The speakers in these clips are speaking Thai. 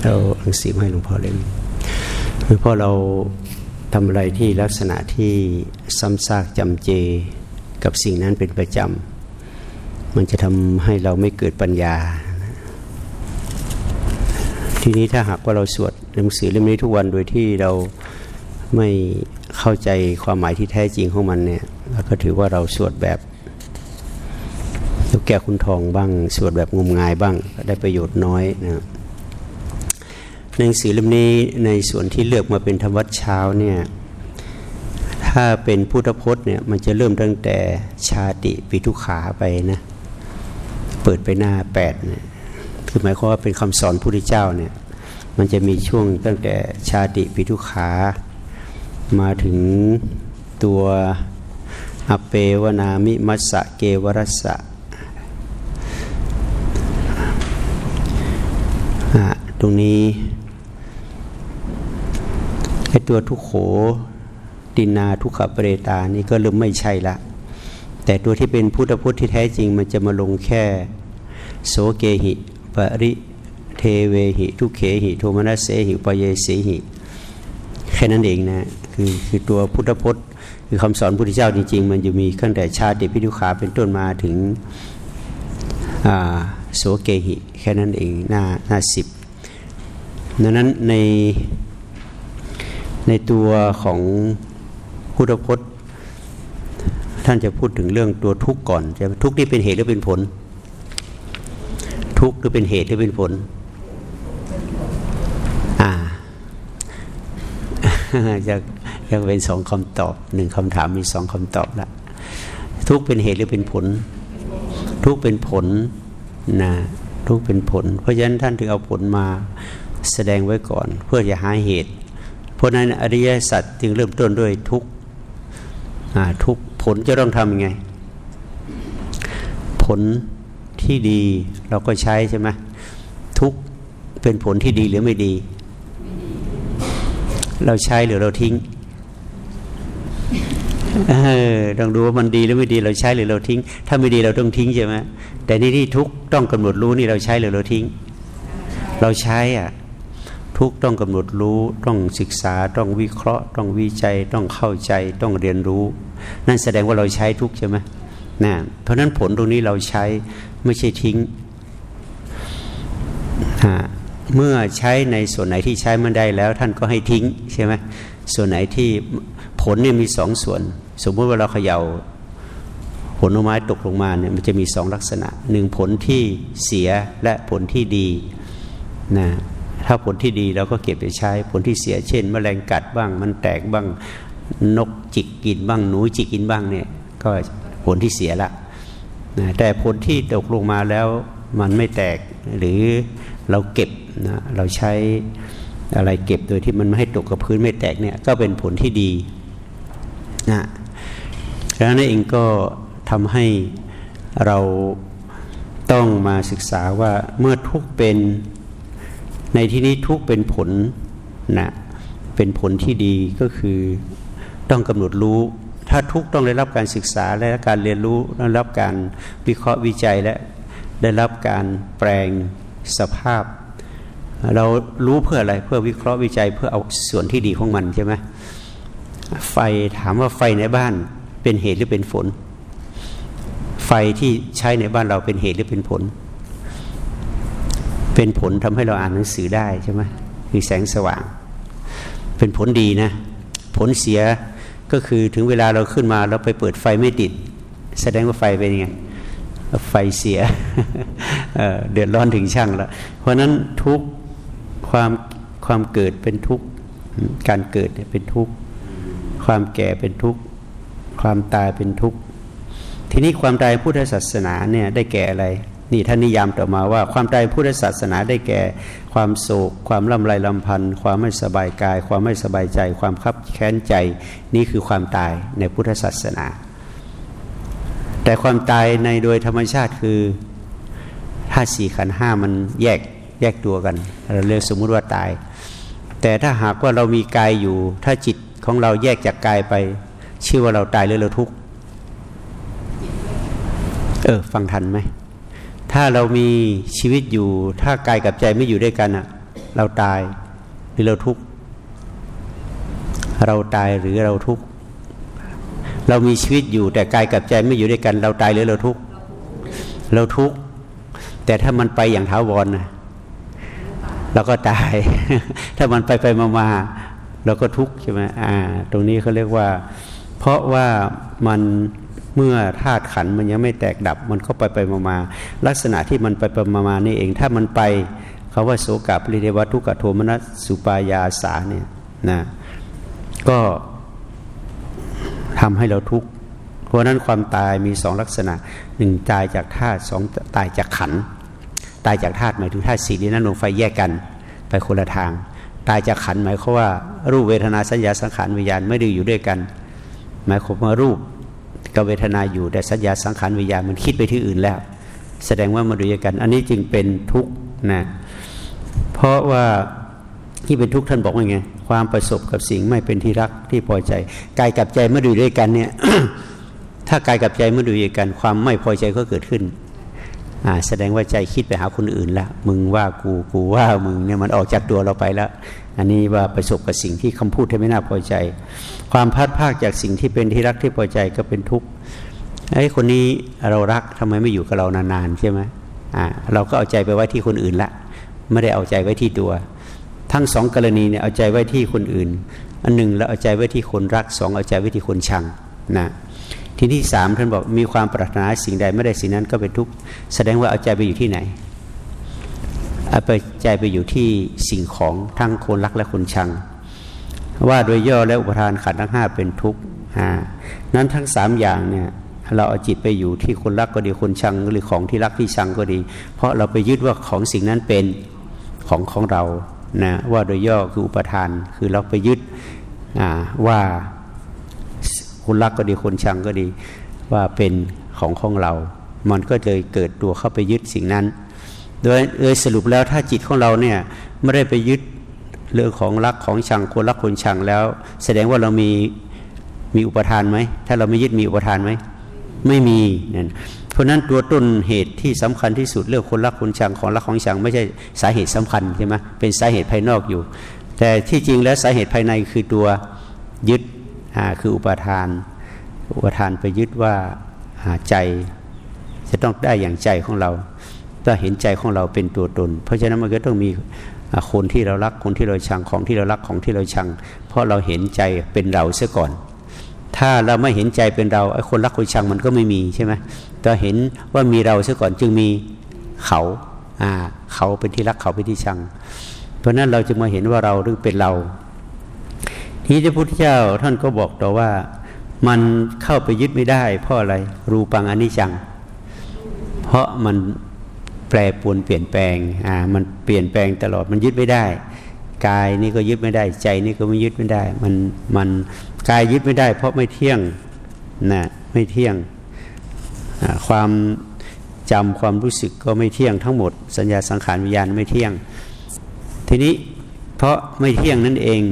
เราหนังสือให้หลวงพ่อเล่มหลวงพ่อเราทำอะไรที่ลักษณะที่ซ้ำซากจำเจกับสิ่งนั้นเป็นประจำมันจะทำให้เราไม่เกิดปัญญา ทีนี้ถ้าหากว่าเราสวดหนังสือเล่มนี้ทุกวันโดยที่เราไม่เข้าใจความหมายที่แท้จริงของมันเนี่ยเราก็ถือว่าเราสวดแบบลูกแก้คุณทองบ้าง สวดแบบงมงายบ้างได้ประโยชน์น้อยนะครับ หนังสือเล่มนี้ในส่วนที่เลือกมาเป็นธรรมวัดเช้าเนี่ยถ้าเป็นพุทธพจน์เนี่ยมันจะเริ่มตั้งแต่ชาติปิทุขาไปนะเปิดไปหน้าแปดเนี่ยคือหมายความว่าเป็นคำสอนพุทธเจ้าเนี่ยมันจะมีช่วงตั้งแต่ชาติปิทุขามาถึงตัวอเปวนามิมัสสะเกวรสะตรงนี้ ไอตัวทุกโขตินาทุกขเปรตานี่ก็เริ่มไม่ใช่ละ แต่ตัวที่เป็นพุทธพุทธที่แท้จริงมันจะมาลงแค่ โสเกหิปริเทเวหิทุเขหิโทมนัสเสหิปเยเสหิ แค่นั้นเองนะคือคือตัวพุทธพจน์คือคำสอนพุทธเจ้าจริง ๆ มันจะมีตั้งแต่ชาติพิทุขาเป็นต้นมาถึงโสเกหิ แค่นั้นเองหน้าหน้าสิบดังนั้นใน ในตัวของพุทธพจน์ ท่านจะพูดถึงเรื่องตัวทุกข์ก่อนจะทุกข์ที่เป็นเหตุหรือเป็นผล ทุกข์หรือเป็นเหตุหรือเป็นผลอ่าจะจะเป็นสองคำตอบหนึ่งคำถามมีสองคำตอบละทุกข์เป็นเหตุหรือเป็นผล ทุกข์เป็นผลนะทุกข์เป็นผล เพราะฉะนั้นท่านถึงเอาผลมาแสดงไว้ก่อน เพื่อจะหาเหตุ ราะนั้นอริยสัจจึงเริ่มต้นด้วยทุกทุกผลจะต้องทำยังไง ผลที่ดีเราก็ใช้ใช่ไหมทุกเป็นผลที่ดีหรือไม่ดี เราใช้หรือเราทิ้งเออต้องดูว่ามันดีหรือไม่ดีเราใช้หรือเราทิ้ง ถ้าไม่ดีเราต้องทิ้งใช่ไหมแต่นี่ที่ทุกต้องกำหนดรู้นี่เราใช้หรือเราทิ้ง เราใช้อะ ทุกต้องกำหนดรู้ ต้องศึกษา ต้องวิเคราะห์ ต้องวิจัย ต้องเข้าใจ ต้องเรียนรู้ นั่นแสดงว่าเราใช้ทุกใช่ไหมนะเพราะนั้นผลตรงนี้เราใช้ไม่ใช่ทิ้งเมื่อใช้ในส่วนไหนที่ใช้มันได้แล้ว ท่านก็ให้ทิ้งใช่ไหมส่วนไหนที่ผลเนี่ยมีสองส่วน สมมติว่าเราเขย่าผลไม้ตกลงมาเนี่ยมันจะมีสองลักษณะหนึ่งผลที่เสียและผลที่ดีนะ ถ้าผลที่ดีเราก็เก็บไปใช้ ผลที่เสียเช่นแมลงกัดบ้าง มันแตกบ้างนกจิกกินบ้างหนูจิกกินบ้างเนี่ยก็ผลที่เสียละนะแต่ผลที่ตกลงมาแล้วมันไม่แตกหรือเราเก็บนะเราใช้อะไรเก็บโดยที่มันไม่ให้ตกกับพื้นไม่แตกเนี่ยก็เป็นผลที่ดีนะดังนั้นเองก็ทำให้เราต้องมาศึกษาว่าเมื่อทุกเป็น ในที่นี้ทุกเป็นผลนะเป็นผลที่ดีก็คือต้องกำหนดรู้ ถ้าทุกต้องได้รับการศึกษาและการเรียนรู้ได้รับการวิเคราะห์วิจัยและได้รับการแปลงสภาพ เรารู้เพื่ออะไรเพื่อวิเคราะห์วิจัยเพื่อเอาส่วนที่ดีของมันใช่ไหมไฟถามว่าไฟในบ้านเป็นเหตุหรือเป็นผล ไฟที่ใช้ในบ้านเราเป็นเหตุหรือเป็นผล เป็นผลทำให้เราอ่านหนังสือได้ใช่ไหมคือแสงสว่าง เป็นผลดีนะ ผลเสียก็คือถึงเวลาเราขึ้นมาเราไปเปิดไฟไม่ติด แสดงว่าไฟเป็นยังไงไฟเสียเเดือดร้อนถึงช่างแล้วเพราะนั้นทุกความความเกิดเป็นทุกการเกิดเป็นทุกความแก่เป็นทุกความตายเป็นทุกทีนี้ความตายพุทธศาสนาเนี่ยได้แก่อะไร นี่ท่านนิยามต่อมาว่า ความตายพุทธศาสนาได้แก่ ความโศก ความลำไรลำพันธ์ความไม่สบายกาย ความไม่สบายใจ ความคับแค้นใจ นี่คือความตายในพุทธศาสนา แต่ความตายในโดยธรรมชาติคือธาตุสี่ขันห้ามันแยกแยกตัวกัน เราเรียกสมมุติว่าตาย แต่ถ้าหากว่าเรามีกายอยู่ ถ้าจิตของเราแยกจากกายไป ชื่อว่าเราตายหรือเราทุกข์เออ ฟังทันไหม ถ้าเรามีชีวิตอยู่ ถ้ากายกับใจไม่อยู่ด้วยกันอะเราตายหรือเราทุกข์เราตายหรือเราทุกข์เรามีชีวิตอยู่แต่กายกับใจไม่อยู่ด้วยกัน เราตายหรือเราทุกข์เราทุกข์แต่ถ้ามันไปอย่างท้าวรนะเราก็ตาย ถ้ามันไปไปมามาเราก็ทุกข์ใช่ไหมอ่า ตรงนี้เขาเรียกว่า เพราะว่ามันเมื่อธาตุขันมันยังไม่แตกดับ มันก็ไปไปมามาลักษณะที่มันไปไปมามานี่เอง ถ้ามันไปเขาว่าโสกับริเดวัตุกขโทมนัสสุปายาสาเนี่ยนะก็ทำให้เราทุกข์เพราะนั้นความตายมีสองลักษณะหนึ่งตายจากธาตุสองตายจากขัน ตายจากธาตุหมายถึงธาตุสี่นี้นั้นลงไฟแยกกันไปคนละทาง ตายจากขันหมายควาว่า รูปเวทนาสัญญาสังขารวิญญาณไม่ได้อยู่ด้วยกัน หมายความว่ารูปกับเวทนาอยู่แต่สัญญาสังขารวิญญาณมันคิดไปที่อื่นแล้ว แสดงว่ามาดูด้วยกัน อันนี้จึงเป็นทุกข์นะเพราะว่าที่เป็นทุกข์ท่านบอกว่าไงความประสบกับสิ่งไม่เป็นที่รักที่พอใจกายกับใจเมื่อดูด้วยกันเนี่ยถ้ากายกับใจเมื่อดูด้วยกัน ความไม่พอใจก็เกิดขึ้นแสดงว่าใจคิดไปหาคนอื่นแล้วมึงว่ากูกูว่ามึงเนี่ยมันออกจากตัวเราไปแล้ว อันนี้ว่าประสบกับสิ่งที่คำพูดที่ไม่น่าพอใจ ความพัดภาคจากสิ่งที่เป็นที่รักที่พอใจก็เป็นทุกข์ไอ้คนนี้เรารักทำไมไม่อยู่กับเรานานๆใช่ไหมอ่าเราก็เอาใจไปไว้ที่คนอื่นละ ไม่ได้เอาใจไว้ที่ตัว ทั้งสองกรณีเนี่ยเอาใจไว้ที่คนอื่น อันหนึ่งเราเอาใจไว้ที่คนรักสองเอาใจไว้ที่คนชังนะทีที่สามท่านบอกมีความปรารถนาสิ่งใดไม่ได้สิ่งนั้นก็เป็นทุกข์แสดงว่าเอาใจไปอยู่ที่ไหน เอาไปใจไปอยู่ที่สิ่งของทั้งคนรักและคนชัง ว่าโดยย่อและอุปทานขันธ์ทั้งห้าเป็นทุกข์นั้นทั้งสามอย่างเนี่ยเราเอาจิตไปอยู่ที่คนรักก็ดีคนชังหรือของที่รักที่ชังก็ดี เพราะเราไปยึดว่าของสิ่งนั้นเป็นของของเรานะว่าโดยย่อคืออุปทานคือเราไปยึดว่าคนรักก็ดีคนชังก็ดีว่าเป็นของของเรา มันก็เลยเกิดตัวเข้าไปยึดสิ่งนั้น โดยโดยสรุปแล้วถ้าจิตของเราเนี่ยไม่ได้ไปยึดเรื่องของรักของชังคนรักคนชังแล้ว แสดงว่าเรามีมีอุปทานไหมถ้าเราไม่ยึดมีอุปทานไหมไม่มีนั่นเพราะนั้นตัวต้นเหตุที่สำคัญที่สุดเรื่องคนรักคนชังของรักของชัง ไม่ใช่สาเหตุสำคัญใช่ไหมเป็นสาเหตุภายนอกอยู่ แต่ที่จริงแล้วสาเหตุภายในคือตัวยึดคืออุปทาน อุปทานไปยึดว่าใจจะต้องได้อย่างใจของเรา ต้องเห็นใจของเราเป็นตัวตน เพราะฉะนั้นมันก็ต้องมีคนที่เรารักคนที่เราชังของที่เรารักของที่เราชัง เพราะเราเห็นใจเป็นเราเสียก่อน ถ้าเราไม่เห็นใจเป็นเราไอ้คนรักคนชังมันก็ไม่มีใช่ไหมแต่เห็นว่ามีเราเสียก่อนจึงมีเขาอ่าเขาเป็นที่รักเขาเป็นที่ชัง เพราะนั้นเราจึงมาเห็นว่าเราหรือเป็นเราทีพระพุทธเจ้าท่านก็บอกต่อว่ามันเข้าไปยึดไม่ได้ เพราะอะไรรูปังอนิจจัง เพราะมัน แปรปวนเปลี่ยนแปลงอ่ามันเปลี่ยนแปลงตลอดมันยึดไม่ได้กายนี่ก็ยึดไม่ได้ใจนี่ก็ไม่ยึดไม่ได้ มันมันกายยึดไม่ได้ เพราะไม่เที่ยงนะไม่เที่ยงความจำความรู้สึกก็ไม่เที่ยงทั้งหมด สัญญาสังขารวิญญาณไม่เที่ยง ทีนี้เพราะไม่เที่ยงนั่นเอง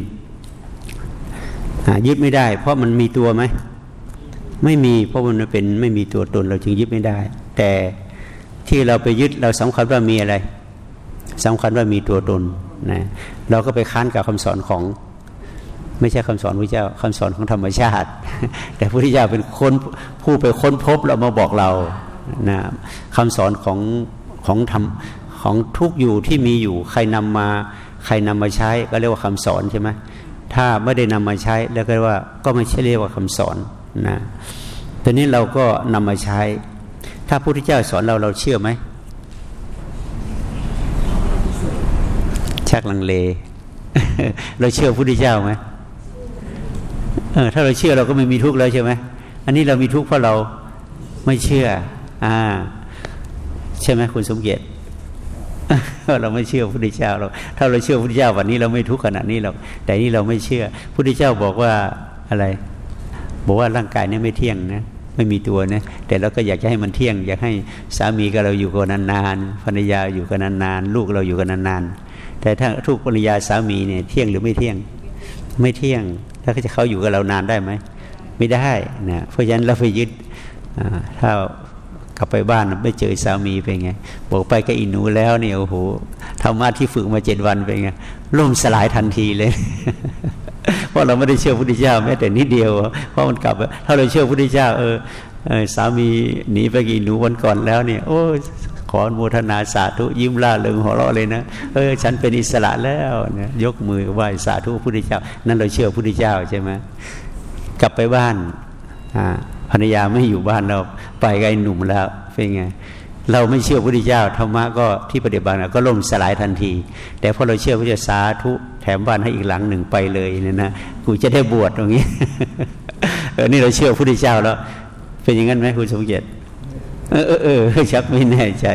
ยึดไม่ได้ เพราะมันมีตัวไหมไม่มีเพราะมันเป็นไม่มีตัวตนเราจึงยึดไม่ได้ แต่ ที่เราไปยึดเราสำคัญว่ามีอะไรสำคัญว่ามีตัวตนนะเราก็ไปค้านกับคำสอนของไม่ใช่คำสอนพระเจ้าคำสอนของธรรมชาติ แต่พระพุทธเจ้าเป็นคนผู้ไปค้นพบเรามาบอกเรานะคำสอนของของธรรมของทุกอยู่ที่มีอยู่ ใครนำมาใครนำมาใช้ก็เรียกว่าคำสอนใช่ไหมถ้าไม่ได้นำมาใช้แล้วก็ว่าก็ไม่ใช่เรียกว่าคำสอนนะตอนนี้เราก็นำมาใช้ ถ้าพระพุทธเจ้าสอนเราเราเชื่อไหมชักลังเล เราเชื่อพระพุทธเจ้าไหมเออถ้าเราเชื่อเราก็ไม่มีทุกข์แล้วใช่ไหมอันนี้เรามีทุกข์เพราะเราไม่เชื่อ อ่า ใช่ไหมคุณสมเกียรติเราไม่เชื่อพระพุทธเจ้าเราถ้าเราเชื่อพระพุทธเจ้าวันนี้เราไม่ทุกข์ขนาดนี้หรอกแต่นี่เราไม่เชื่อพระพุทธเจ้าบอกว่าอะไร บอกว่าร่างกายนี้ไม่เที่ยงนะ ไม่มีตัวนะแต่เราก็อยากจะให้มันเที่ยง อยากให้สามีกับเราอยู่กันนานๆภรรยาอยู่กันนานๆลูกเราอยู่กันนานๆแต่ถ้าทุกภรรยาสามีเนี่ยเที่ยงหรือไม่เที่ยง ไม่เที่ยงแล้วจะเขาอยู่กับเรานานได้ไหมไม่ได้นะเพราะฉะนั้นเราไปยึดถ้ากลับไปบ้านไม่เจอสามีเป็นไงบอกไปกับอินูแล้วเนี่ยโอ้โหธรรมะที่ฝึกมาเจ็ดวันเป็นไงล่มสลายทันทีเลย เพราะเราไม่ได้เชื่อพระพุทธเจ้าแม้แต่นิดเดียว เพราะมันกลับ ถ้าเราเชื่อพระพุทธเจ้าเออสามีหนีไปกี่หนูวันก่อนแล้วเนี่ย โอ้ขอโมทนาสาธุยิ้มล่าเริงหัวเราะเลยนะเออฉันเป็นอิสระแล้วนะยกมือไหว้สาธุพระพุทธเจ้า นั่นเราเชื่อพระพุทธเจ้าใช่ไหมกลับไปบ้านภรรยาไม่อยู่บ้านเราไปกับไอ้หนุ่มแล้วเป็นไง เราไม่เชื่อพระพุทธเจ้าธรรมะก็ที่ปฏิบัติก็ล่มสลายทันที แต่พอเราเชื่อพระเจ้าสาธุแถมบ้านให้อีกหลังหนึ่งไปเลยเนี่ยนะกูจะได้บวชตรงนี้เออนี่เราเชื่อพระพุทธเจ้าแล้ว เป็นอย่างนั้นไหมคุณสมเกียรติเออเออเออชักไม่แน่ใจ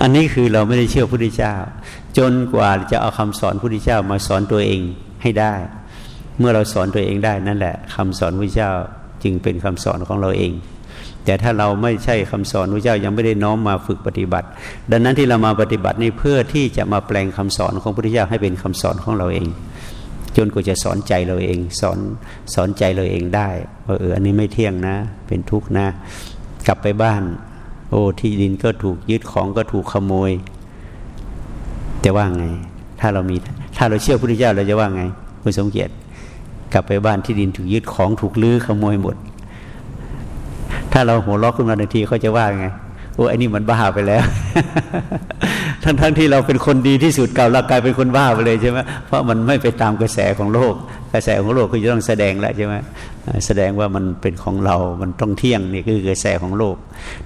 อันนี้คือเราไม่ได้เชื่อพระพุทธเจ้า จนกว่าจะเอาคำสอนพระพุทธเจ้ามาสอนตัวเองให้ได้ เมื่อเราสอนตัวเองได้นั่นแหละคำสอนพระพุทธเจ้าจึงเป็นคำสอนของเราเอง แต่ถ้าเราไม่ใช่คำสอนพระเจ้ายังไม่ได้น้อมมาฝึกปฏิบัติ ดังนั้นที่เรามาปฏิบัตินี่เพื่อที่จะมาแปลงคำสอนของพระพุทธเจ้าให้เป็นคำสอนของเราเอง จนกว่าจะสอนใจเราเอง สอนสอนใจเราเองได้ว่าเอออันนี้ไม่เที่ยงนะ เป็นทุกข์นะ กลับไปบ้าน โอ้ที่ดินก็ถูกยึดของก็ถูกขโมย แต่ว่าไง ถ้าเรามีถ้าเราเชื่อพระพุทธเจ้าเราจะว่าไงคุณสมเกียรติกลับไปบ้านที่ดินถูกยึดของถูกลื้อขโมยหมด ถ้าเราหัวล็อกขึ้นมาทันทีเขาจะว่าไงโอ้ไอ้นี่มันบ้าไปแล้ว ทั้งๆทที่เราเป็นคนดีที่สุดเก่าเรากลายเป็นคนบ้าไปเลยใช่ไหมเพราะมันไม่ไปตามกระแสของโลก กระแสของโลกคือจะต้องแสดงแล้วใช่ไหมแสดงว่ามันเป็นของเรา มันต้องเที่ยงนี่คือกระแสของโลก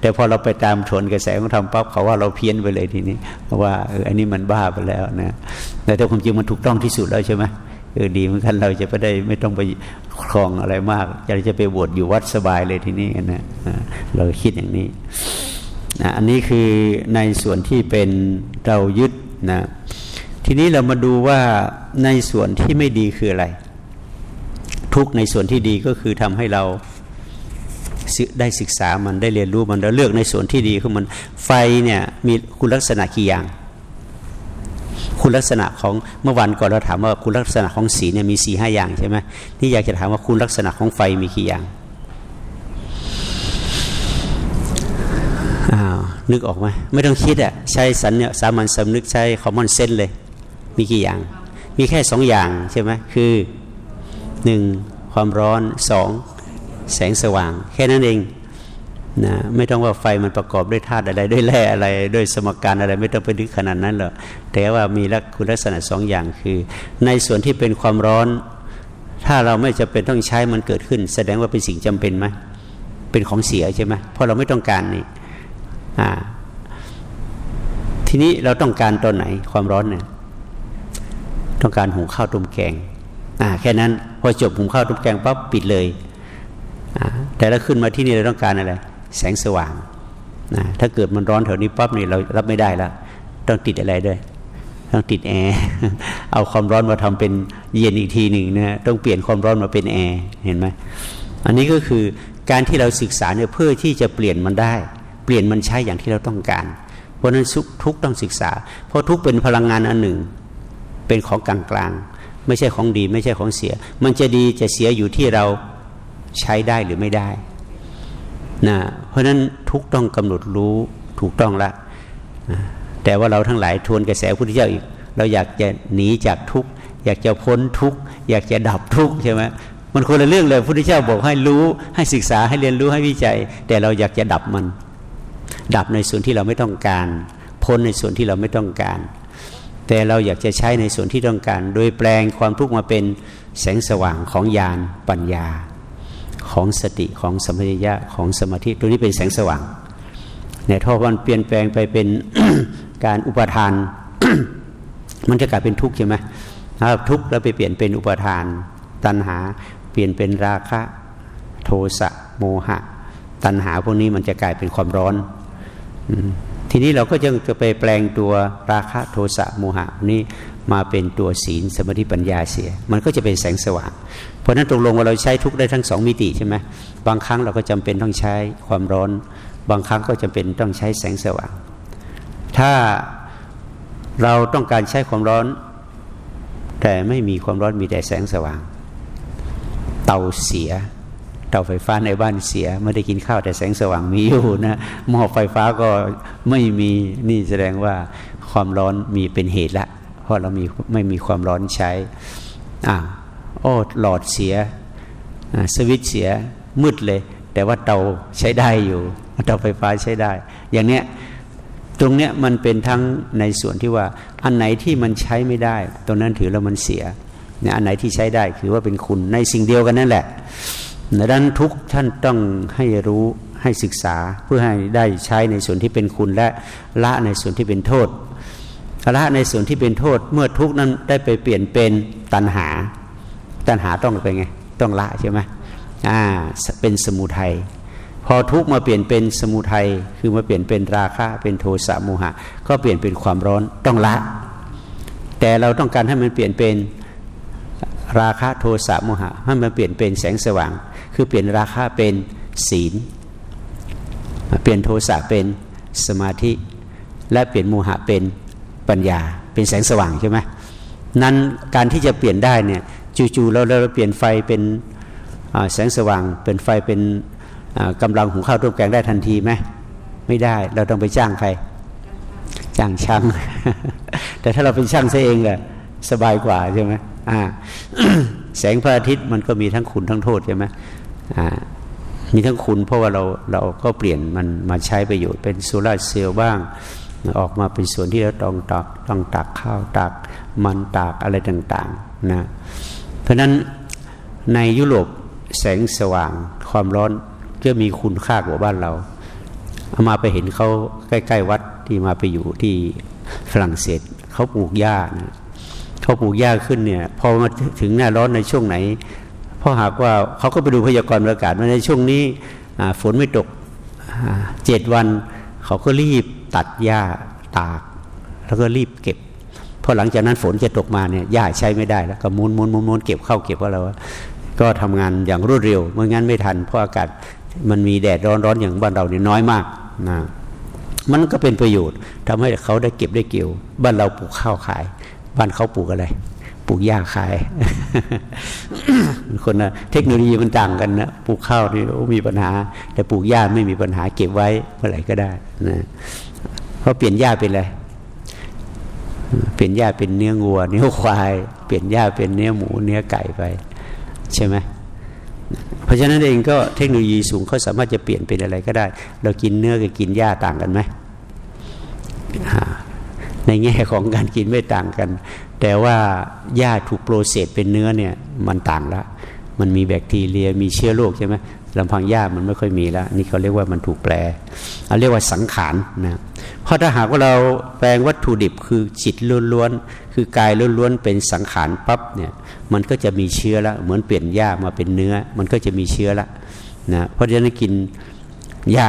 แต่พอเราไปตามชนกระแสของธรรมปั๊บเขาว่าเราเพี้ยนไปเลยทีนี้เพราะว่าเอออันนี้มันบ้าไปแล้วนะแต่ถ้าความจริงมันถูกต้องที่สุดแล้วใช่ไหม เออดีเหมือนกันเราจะไม่ได้ไม่ต้องไปครองอะไรมากจะจะไปบวชอยู่วัดสบายเลยที่นี้นะเราคิดอย่างนี้นะอันนี้คือในส่วนที่เป็นเรายึดนะทีนี้เรามาดูว่าในส่วนที่ไม่ดีคืออะไร ทุกในส่วนที่ดีก็คือทำให้เราได้ศึกษามันได้เรียนรู้มันแล้วเลือกในส่วนที่ดีคือมันไฟเนี่ยมีคุณลักษณะกี่อย่าง คุณลักษณะของเมื่อวันก่อนเราถามว่าคุณลักษณะของสีเนี่ยมีสี่ห้าอย่างใช่ไหมนี่อยากจะถามว่าคุณลักษณะของไฟมีกี่อย่างอ้าวนึกออกไหมไม่ต้องคิดอะใช้สันเนี่ยสามัญสำนึกใช้คอมมอนเซนเลย มีกี่อย่าง มีแค่สองอย่างใช่ไหมคือหนึ่งความร้อนสองแสงสว่าง แค่นั้นเอง นะไม่ต้องว่าไฟมันประกอบด้วยธาตุอะไรด้วยแร่อะไรด้วยสมการอะไรไม่ต้องไปดึกขนาดนั้นหรอกแต่ว่ามีลักคุณลักษณะสองอย่างคือ ในส่วนที่เป็นความร้อน ถ้าเราไม่จะเป็นต้องใช้มันเกิดขึ้น แสดงว่าเป็นสิ่งจำเป็นไหมเป็นของเสียใช่ไหมเพราะเราไม่ต้องการนี่อ่าทีนี้เราต้องการตอนไหนความร้อนเนี่ยต้องการหุงข้าวต้มแกงอ่าแค่นั้นพอจบหุงข้าวต้มแกงปั๊บปิดเลยแต่ถ้าขึ้นมาที่นี่เราต้องการอะไร แสงสว่างนะถ้าเกิดมันร้อนแถวนี้ปั๊บนี่เรารับไม่ได้แล้วต้องติดอะไรด้วย ต้องติดแอร์เอาความร้อนมาทำเป็นเย็นอีกทีหนึ่งนะต้องเปลี่ยนความร้อนมาเป็นแอร์เห็นไหมอันนี้ก็คือการที่เราศึกษาเนี่ยเพื่อที่จะเปลี่ยนมันได้ เปลี่ยนมันใช้อย่างที่เราต้องการ เพราะนั้นทุกต้องศึกษา เพราะทุกเป็นพลังงานอันหนึ่ง เป็นของกลางกลางไม่ใช่ของดี ไม่ใช่ของเสีย มันจะดีจะเสียอยู่ที่เราใช้ได้หรือไม่ได้ นะเพราะฉะนั้นทุกต้องกำหนดรู้ถูกต้องละแต่ว่าเราทั้งหลายทวนกระแสพุทธเจ้าอีก เราอยากจะหนีจากทุกอยากจะพ้นทุกอยากจะดับทุกใช่ไหมมันคนละเรื่องเลยพุทธเจ้าบอกให้รู้ให้ศึกษาให้เรียนรู้ให้วิจัย แต่เราอยากจะดับมัน ดับในส่วนที่เราไม่ต้องการ พ้นในส่วนที่เราไม่ต้องการ แต่เราอยากจะใช้ในส่วนที่ต้องการ โดยแปลงความทุกข์มาเป็นแสงสว่างของญาณปัญญา ของสติของสมัญญะของสมาธิตัวนี้เป็นแสงสว่างเนี่ยถ้ามันเปลี่ยนแปลงไปเป็นการอุปทาน มันจะกลายเป็นทุกข์ใช่ไหมถ้าทุกข์แล้วไปเปลี่ยนเป็นอุปทาน ตัณหา เปลี่ยนเป็นราคะ โทสะโมหะ ตัณหาพวกนี้มันจะกลายเป็นความร้อนทีนี้เราก็จะจะไปแปลงตัวราคะโทสะโมหะนี้ มาเป็นตัวศีลสมาธิปัญญาเสีย มันก็จะเป็นแสงสว่าง เพราะนั้นตรงลงว่าเราใช้ทุกได้ทั้งสองมิติใช่ไหมบางครั้งเราก็จำเป็นต้องใช้ความร้อน บางครั้งก็จำเป็นต้องใช้แสงสว่าง ถ้าเราต้องการใช้ความร้อน แต่ไม่มีความร้อนมีแต่แสงสว่าง เตาเสียเตาไฟฟ้าในบ้านเสียไม่ได้กินข้าวแต่แสงสว่างมีอยู่นะหม้อไฟฟ้าก็ไม่มีนี่แสดงว่าความร้อนมีเป็นเหตุละ ราะเรามีไม่มีความร้อนใช้อ่าโอ้หลอดเสียสวิตเสียมืดเลย แต่ว่าเตาใช้ได้อยู่เตาไฟฟ้าใช้ได้ อย่างเนี้ยตรงเนี้ยมันเป็นทั้งในส่วนที่ว่า อันไหนที่มันใช้ไม่ได้ ตรงนั้นถือแล้วมันเสียเนี่ยอันไหนที่ใช้ได้คือว่าเป็นคุณในสิ่งเดียวกันนั่นแหละดังนั้นทุกท่านต้องให้รู้ให้ศึกษาเพื่อให้ได้ใช้ในส่วนที่เป็นคุณและละในส่วนที่เป็นโทษ ละในส่วนที่เป็นโทษเมื่อทุกนั้นได้ไปเปลี่ยนเป็นตัณหา ตัณหาต้องเป็นไง ต้องละใช่ไหมอ่าเป็นสมุทัยพอทุกมาเปลี่ยนเป็นสมุทัยคือมาเปลี่ยนเป็นราคะเป็นโทสะโมหะ ก็เปลี่ยนเป็นความร้อนต้องละ แต่เราต้องการให้มันเปลี่ยนเป็นราคะโทสะโมหะให้มันเปลี่ยนเป็นแสงสว่าง คือเปลี่ยนราคะเป็นศีล เปลี่ยนโทสะเป็นสมาธิ และเปลี่ยนโมหะเป็น ปัญญา เป็นแสงสว่างใช่ไหมนั้นการที่จะเปลี่ยนได้เนี่ยจู่ๆเราเราเปลี่ยนไฟเป็นแสงสว่าง เป็นไฟเป็นกำลังหุงข้าวต้มแกงได้ทันทีไหมไม่ได้เราต้องไปจ้างใคร จ้างช่าง แต่ถ้าเราเป็นช่างซะเองอะสบายกว่าใช่ไหมอ่าแสงพระอาทิตย์มันก็มีทั้งคุณทั้งโทษใช่ไหมอ่ามีทั้งคุณเพราะว่าเราเราก็เปลี่ยนมันมาใช้ประโยชน์เป็นโซลาร์เซลล์บ้าง ออกมาเป็นส่วนที่เราต้องตักต้องตักข้าวตักมันตักอะไรต่างๆนะเพราะนั้นในยุโรปแสงสว่างความร้อนก็มีคุณค่ากว่าบ้านเราเอามาไปเห็นเขาใกล้ ๆ วัดที่มาไปอยู่ที่ฝรั่งเศสเขาปลูกหญ้านะเขาปลูกหญ้าขึ้นเนี่ยพอมาถึงหน้าร้อนในช่วงไหนเพราะหากว่าเขาก็ไปดูพยากรณ์อากาศว่าในช่วงนี้ฝนไม่ตกเจ็ดวัน เขาก็รีบ ตัดหญ้าตาก แล้วก็รีบเก็บพอหลังจากนั้นฝนจะตกมาเนี่ยหญ้าใช้ไม่ได้แล้วก็มุนมุนมุนมุนเก็บเข้าเก็บว่าเราก็ทำงานอย่างรวดเร็วเมื่องั้นไม่ทันเพราะอากาศมันมีแดดร้อนร้อนอย่างบ้านเราเนี่ยน้อยมากนะมันก็เป็นประโยชน์ทำให้เขาได้เก็บได้เกี่ยว บ้านเราปลูกข้าวขาย บ้านเขาปลูกอะไรปลูกหญ้าขาย คนนะเทคโนโลยีมันต่างกันนะปลูกข้าวนี่มีปัญหา แต่ปลูกหญ้าไม่มีปัญหาเก็บไว้เมื่อไหร่ก็ได้นะ เพราะเปลี่ยนหญ้าเป็นอะไรเปลี่ยนหญ้าเป็นเนื้องัวเนื้อควาย เปลี่ยนหญ้าเป็นเนื้อหมู เนื้อไก่ไป ใช่ไหมเพราะฉะนั้นเองก็เทคโนโลยีสูงเขาสามารถจะเปลี่ยนเป็นอะไรก็ได้ เรากินเนื้อกับกินหญ้าต่างกันไหมในแง่ของการกินไม่ต่างกัน แต่ว่าหญ้าถูกโปรเซสเป็นเนื้อเนี่ยมันต่างละมันมีแบคทีเรียมีเชื้อโรคใช่ไหม ลำพังหญ้ามันไม่ค่อยมีแล้วนี่เขาเรียกว่ามันถูกแปลเขาเรียกว่าสังขารนะเพราะถ้าหากว่าเราแปลงวัตถุดิบคือจิตล้วนๆคือกายล้วนๆเป็นสังขารปั๊บเนี่ยมันก็จะมีเชื้อละเหมือนเปลี่ยนหญ้ามาเป็นเนื้อ มันก็จะมีเชื้อละนะเพราะฉะนั้นกินหญ้า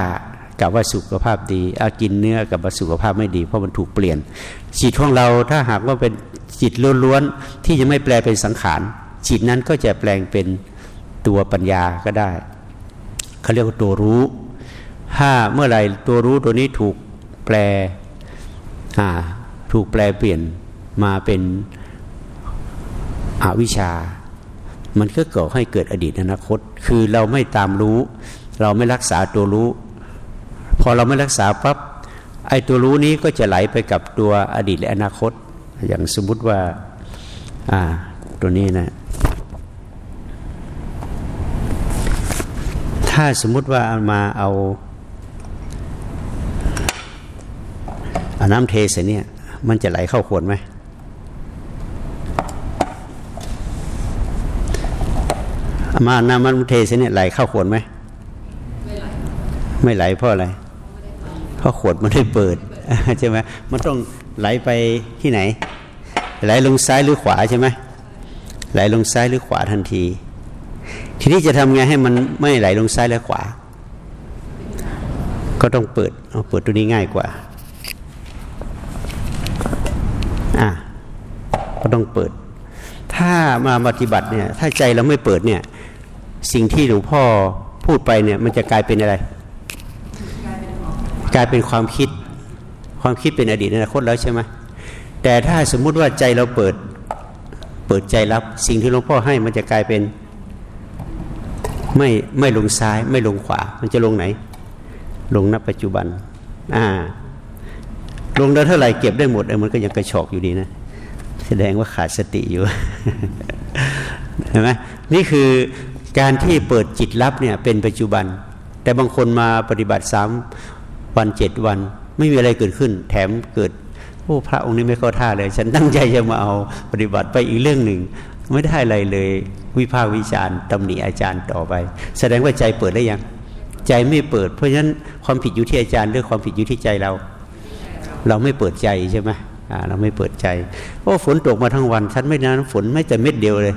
กับว่าสุขภาพดีอากินเนื้อกับว่าสุขภาพไม่ดี เพราะมันถูกเปลี่ยนจิตของเราถ้าหากว่าเป็นจิตล้วนๆที่จะไม่แปลเป็นสังขารจิตนั้นก็จะแปลงเป็นตัวปัญญาก็ได้ เขาเรียกว่าตัวรู้ ถ้าเมื่อไหร่ตัวรู้ตัวนี้ถูกแปลถูกแปลเปลี่ยนมาเป็นอวิชา มันก็ก่อให้เกิดอดีตอนาคต คือเราไม่ตามรู้ เราไม่รักษาตัวรู้ พอเราไม่รักษาปั๊บไอ้ตัวรู้นี้ก็จะไหลไปกับตัวอดีตและอนาคต อย่างสมมติว่า อ่า ตัวนี้นะ ถ้าสมมุติว่าเอามาเอาเอาน้ำเทใส่เนี่ย มันจะไหลเข้าขวดไหมมาน้ำมันเทใส่เนี่ยไหลเข้าขวดไหมไม่ไหลไม่ไหลเพราะอะไร เพราะขวดมันได้เปิดใช่ไหมมันต้องไหลไปที่ไหน ไหลลงซ้ายหรือขวาใช่ไหมไหลลงซ้ายหรือขวาทันที ทีนี้จะทำไงให้มันไม่ไหลลงซ้ายและขวา ก็ต้องเปิดเอาเปิดตัวนี้ง่ายกว่าอะก็ต้องเปิด ถ้ามาปฏิบัติเนี่ย ถ้าใจเราไม่เปิดเนี่ย สิ่งที่หลวงพ่อพูดไปเนี่ย มันจะกลายเป็นอะไร กลายเป็นความคิด ความคิดเป็นอดีตอนาคตแล้วใช่ไหมแต่ถ้าสมมุติว่าใจเราเปิด เปิดใจรับ สิ่งที่หลวงพ่อให้มันจะกลายเป็น ไม่ไม่ลงซ้าย ไม่ลงขวา มันจะลงไหน ลงณปัจจุบัน อ่า ลงได้เท่าไหร่เก็บได้หมดมันก็ยังกระชอกอยู่ดีนะ แสดงว่าขาดสติอยู่เห็นไหมนี่คือการที่เปิดจิตรับเนี่ยเป็นปัจจุบัน แต่บางคนมาปฏิบัติสามวันเจ็ดวัน ไม่มีอะไรเกิดขึ้น แถมเกิดโอ้พระองค์นี้ไม่เข้าท่าเลย ฉันตั้งใจจะมาเอาปฏิบัติไปอีกเรื่องหนึ่ง ไม่ได้อะไรเลย วิพากษ์วิจารณ์ตำหนิอาจารย์ต่อไป แสดงว่าใจเปิดได้ยัง ใจไม่เปิด เพราะฉะนั้นความผิดอยู่ที่อาจารย์หรือความผิดอยู่ที่ใจเรา เราไม่เปิดใจใช่ไหมเราไม่เปิดใจโอ้ฝนตกมาทั้งวัน ฉันไม่น้ำฝนไม่แต่เม็ดเดียวเลย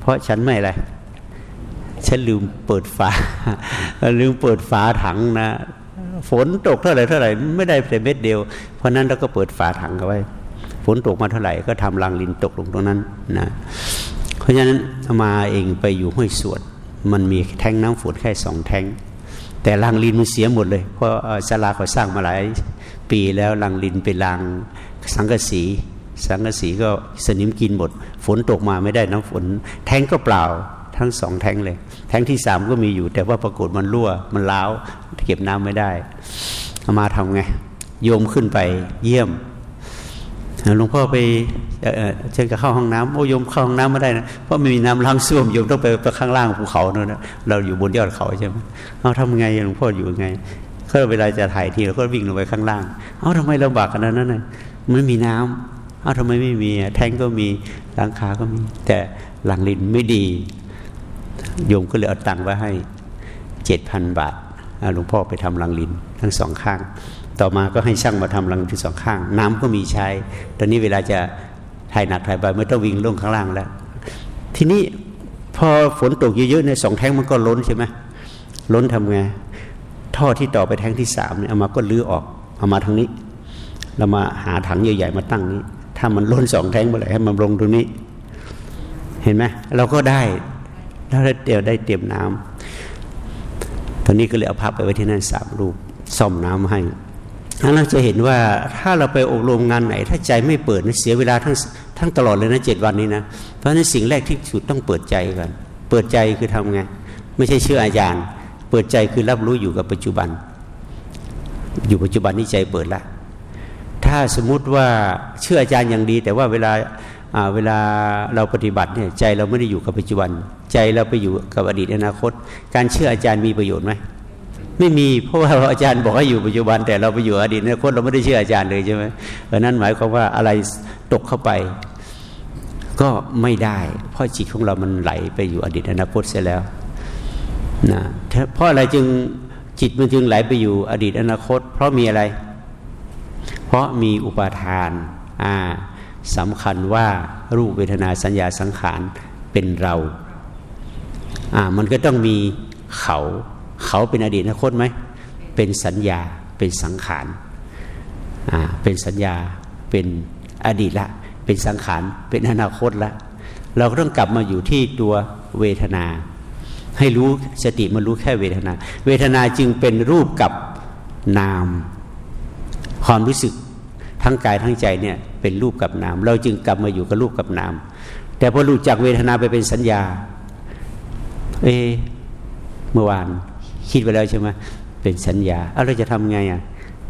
เพราะฉันไม่อะไรฉันลืมเปิดฝา ลืมเปิดฝาถังนะฝนตกเท่าไหร่เท่าไหร่ไม่ได้แต่เม็ดเดียว เพราะนั้นเราก็เปิดฝาถังเอาไว้ ฝนตกมาเท่าไหร่ก็ทำรังลินตกลงตรงนั้นนะ ราะฉะนั้นมาเองไปอยู่ห้วยสวด มันมีแทงน้ำฝนแค่สองแทงแต่รังลินมันเสียหมดเลย เพราะศาลาเขาสร้างมาหลายปีแล้วรังลินเป็นรังสังกสีสังกสีก็สนิมกินหมด ฝนตกมาไม่ได้น้ำฝน แทงก็เปล่าทั้งสองแทงเลย แทงที่สามก็มีอยู่ แต่ว่าปรากฏมันรั่ว มันล้าวเก็บน้ำไม่ได้มาทำไงโยมขึ้นไปเยี่ยม หลวงพ่อไปเชิญกับเข้าห้องน้ำโอ้ยมเข้าห้องน้ำไม่ได้นะเพราะไม่มีน้ำล้างส้วมโยมต้องไปไปข้างล่างภูเขาเนอะเราอยู่บนยอดเขาใช่ไหมเอาทำไงหลวงพ่ออยู่ไง ก็เวลาจะถ่ายทีเราก็วิ่งลงไปข้างล่าง เอาทำไมลำบากขนาดนั้นเลยไม่มีน้ำเอาทำไมไม่มีแทงก็มีหลังคาก็มี แต่หลังลินไม่ดีโยมก็เลยเอาตังค์ไว้ให้เจ็ดพันบาทหลวงพ่อไปทำรังลินทั้งสองข้าง ต่อมาก็ให้ช่างมาทำรังทั้งสองข้าง น้ำก็มีใช้ ตอนนี้เวลาจะถ่ายหนักถ่ายไปไม่ต้องวิ่งลงข้างล่างแล้ว ทีนี้พอฝนตกเยอะๆในสองแท้งมันก็ล้นใช่ไหมล้นทำไงท่อที่ต่อไปแท้งที่สามเนี่ยเอามาก็ลื้อออกเอามาทางนี้เรามาหาถังใหญ่ๆมาตั้งนี้ ถ้ามันล้นสองแท้งเมื่อไหร่ให้มันลงตรงนี้ เห็นไหมเราก็ได้แล้วเดี๋ยวได้เตรียมน้ำตอนนี้ก็เลยเอาพับไปไว้ที่นั่นสามรูปซ่อมน้ำให้ ทั้งเราจะเห็นว่าถ้าเราไปอบรมงานไหน ถ้าใจไม่เปิดเสียเวลาทั้งทั้งตลอดเลยนะเจ็ดวันนี้นะ เพราะฉะนั้นสิ่งแรกที่สุดต้องเปิดใจกันเปิดใจคือทำไงไม่ใช่เชื่ออาจารย์ เปิดใจคือรับรู้อยู่กับปัจจุบัน อยู่ปัจจุบันนี้ใจเปิดละถ้าสมมุติว่าเชื่ออาจารย์อย่างดี แต่ว่าเวลาเวลาเราปฏิบัติเนี่ยใจเราไม่ได้อยู่กับปัจจุบัน ใจเราไปอยู่กับอดีตอนาคต การเชื่ออาจารย์มีประโยชน์ไหม ไม่มีเพราะว่าอาจารย์บอกให้อยู่ปัจจุบัน แต่เราไปอยู่อดีตอนาคตเราไม่ได้เชื่ออาจารย์เลยใช่ไหมเพราะนั้นหมายความว่าอะไรตกเข้าไป ก็ไม่ได้ เพราะจิตของเรามันไหลไปอยู่อดีตอนาคตเสียแล้วนะเพราะอะไรจึงจิตมันจึงไหลไปอยู่อดีตอนาคต เพราะมีอะไร เพราะมีอุปาทานอ่าสำคัญว่ารูปเวทนาสัญญาสังขารเป็นเราอ่ามันก็ต้องมีเขา เขาเป็นอดีตอนาคตไหม เป็นสัญญาเป็นสังขารอ่าเป็นสัญญาเป็นอดีตละ เป็นสังขารเป็นอนาคตละ เราก็ต้องกลับมาอยู่ที่ตัวเวทนา ให้รู้สติมันรู้แค่เวทนา เวทนาจึงเป็นรูปกับนาม ความรู้สึกทั้งกายทั้งใจเนี่ยเป็นรูปกับนาม เราจึงกลับมาอยู่กับรูปกับนาม แต่พอรู้จักเวทนาไปเป็นสัญญา เอ เมื่อวาน คิดไปแล้วใช่ไหมเป็นสัญญาเอาเราจะทำไงอะ